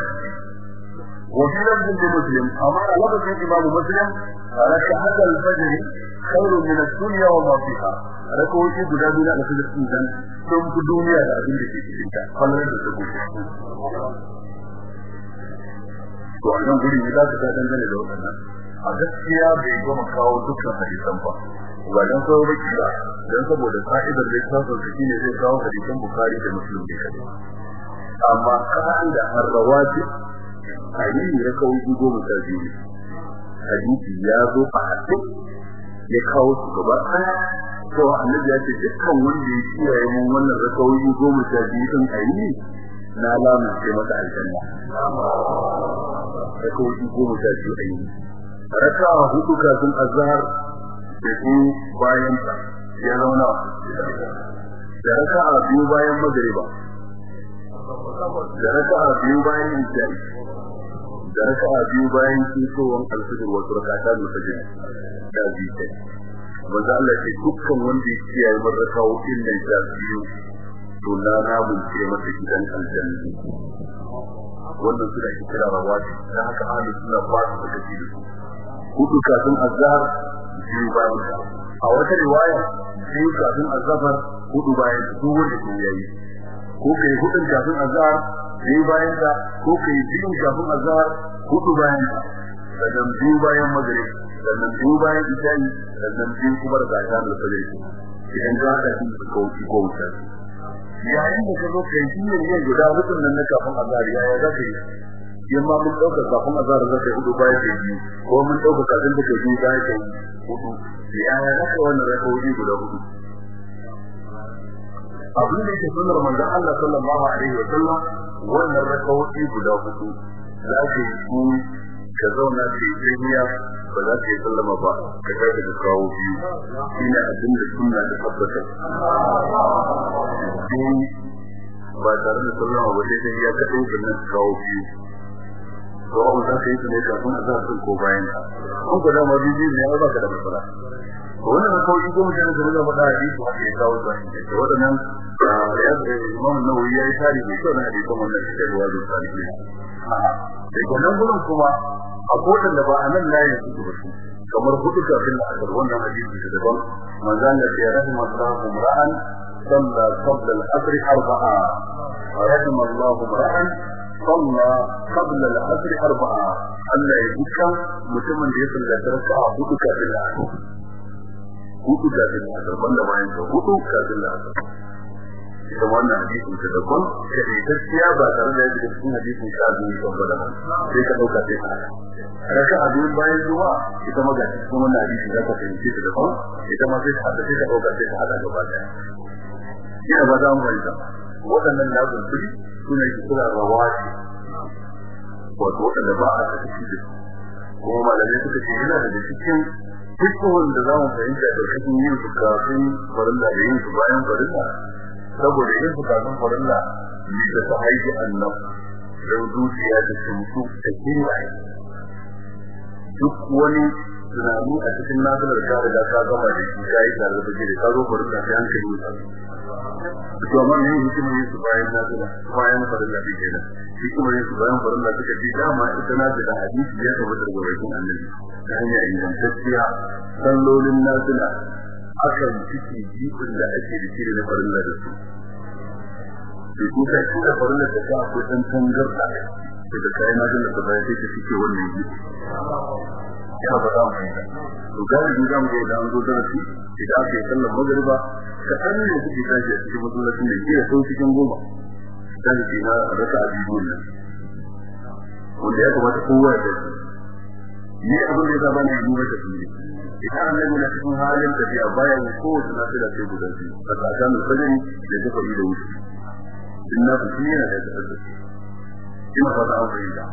da muslim amma a lafzin imam muslim rak'at al-fajr khairu min ad-dunya wa ma fiha rakoyi guda biyu na fajr din dan sun fi duniya da abin da ke cikin ta kallon da su to annan guri ne za ka ga dangane da wannan a gaskiya bai gama kawo dukkan hadisan ba ba dan kawo ba dan saboda fa'idar da ta so shi ne zai kawo hadisan bukhari da muslim da kai amma kan da arrawati hadisi ya kawo shi goma sha biyu. Hadisi ya zo a hadisi ya kawo su gaba ɗaya. To annabi ya ce dukkan wanda ya kiyaye mun wannan rakawoyi goma sha biyu din ayi na lamunce masa aljanna. Rakawoyi goma sha biyu ayi raka huɗu kafin azhar da su bayan ta ya zauna da raka'a biyu bayan magriba. Da raka'a biyu bayan isha'i. Da raka'a biyu bayan kisowar alfijir wasu rakata da fajr da kai manzo Allah ce dukkan wanda ya kiyaye mun rakawo inda ya biyu to na namun ce masa gidan aljanna. Wannan su da ke kira rawati dan haka ahli sunna ba da kaci huɗu kafin azhar biyu bayan a wata riwaya biyu kafin azhar huɗu bayan su wanda yayi ko kai hudun kafin azhar biyu bayan ta ko kai biyu kafin azhar huɗu bayan ta sannan biyu bayan maghrib sannan biyu bayan isha'i sannan biyu kuma da zakar da fajr. Idan ka hada ka kauci ko wuta. Yayin da ka zo kai shi ne guda hudun nan na kafin azhar yaya za ka yi? In ma mun ɗauka kafin azhar za ka huɗu bayan da biyu ko mun ɗauka kafin da ka biyu bayan da huɗu yaya za ka wannan rakawoyi guda huɗu abin da yake sunnar manzon Allah sallallahu alaihi wa sallam wannan rakawoyi guda huɗu za ka yi ka zauna ka yi ba za ka yi sallama ba ka tafi da kawo biyu. Ina abin da sunna da tabbatar. Ba tare da sallama ba sai dai ya kaɗai da nan kawo biyu. Ko za ka yi su ne kafin a zaɓin ko bayan kun ka dama biyu ne ba ka da matsala. Wannan na kawai ko mutane da zama faɗa hadisi haka ya kawo da waɗannan ya zai imam nawawi ya yi tari mai kyau na hadisan wannan cikin ruwa da tarihi. Da wannan gurin kuma a kodan da ba a nan layin su ba kamar huɗu da asar wannan hadisi da daban. Manzan da ya rahima Allahu ra'an salla qabla al-asr arba'a. Rahima Allahu ra'an salla qabla al-asr arba'a. Allah ya duka mutumin da ya sallata raka'a huɗu kafin da asar huɗu kafin da asar banda bayan ka huɗu kafin da asar. Ita wannan hadisin ta daban da gaskiya ba tare da yadda cikin hadisin ka biyu kan ba. Daban sai ka ɗauka sai ka raka abin bayan zuwa ita ma ga cikin wannan hadisi da ka fahimci ta daban ita ma sai ka hada sai ka ɗauka sai ka hada gaba ɗaya ina ba za mu fahimta waɗannan lazim kuɗi suna yi kira rawati wato waɗanda ba a tafi da su. Kuma suka ce yana daga cikin dukkan da za mu fahimta da cikin yin su kafin farilla da yin su bayan farilla saboda yin bukatun farilla ne da ta annab don zuciya da tuntu da kiyaye. Duk wani tunani a cikin nasarar ka riga ka gama da shi ka yi tare da ka zo farilla sai an kai wuta to amma ne hikimar yin su bayan nasara bayan farilla da kenan. Hikimar yin su bayan farilla suka ce dama ita na da hadisi ya tabbata daga bakin annabi. Ta hanyar ingantacciya sallolin nasila akan ciki jibin da ake da shi na farilla da su. Da ku ka ci da farilla ka akwai dan tangarda da kai na da ka bayar da cike wannan yi ya ba za mu yi to galibi za mu ga idan an zo da shi idan aka yi sallar magriba ka san ne kuke tashi a cikin masallacin da ke sau cikin goma. Dan shi na raka abibu ne wanda ya kamata kowa ya tafi. Ni abin da ya zaba na yi mata tuni idan annabi na cikin halin tafiya bayan kowace nafila sai guda biyu. A tsakanin fajiri da tafi da wuce. In na fi yana da tafi ina fata an fahimta.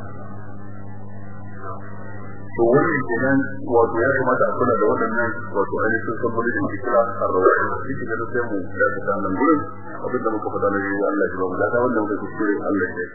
To wannan kenan wato ya kamata a kula da waɗannan wato ainihin sabbin da ke kira a rawar shi ke da sai mu da ta nan gurin. Abin da muka faɗa na yi Allah ya ba mu da ta wannan muka kuskure Allah ya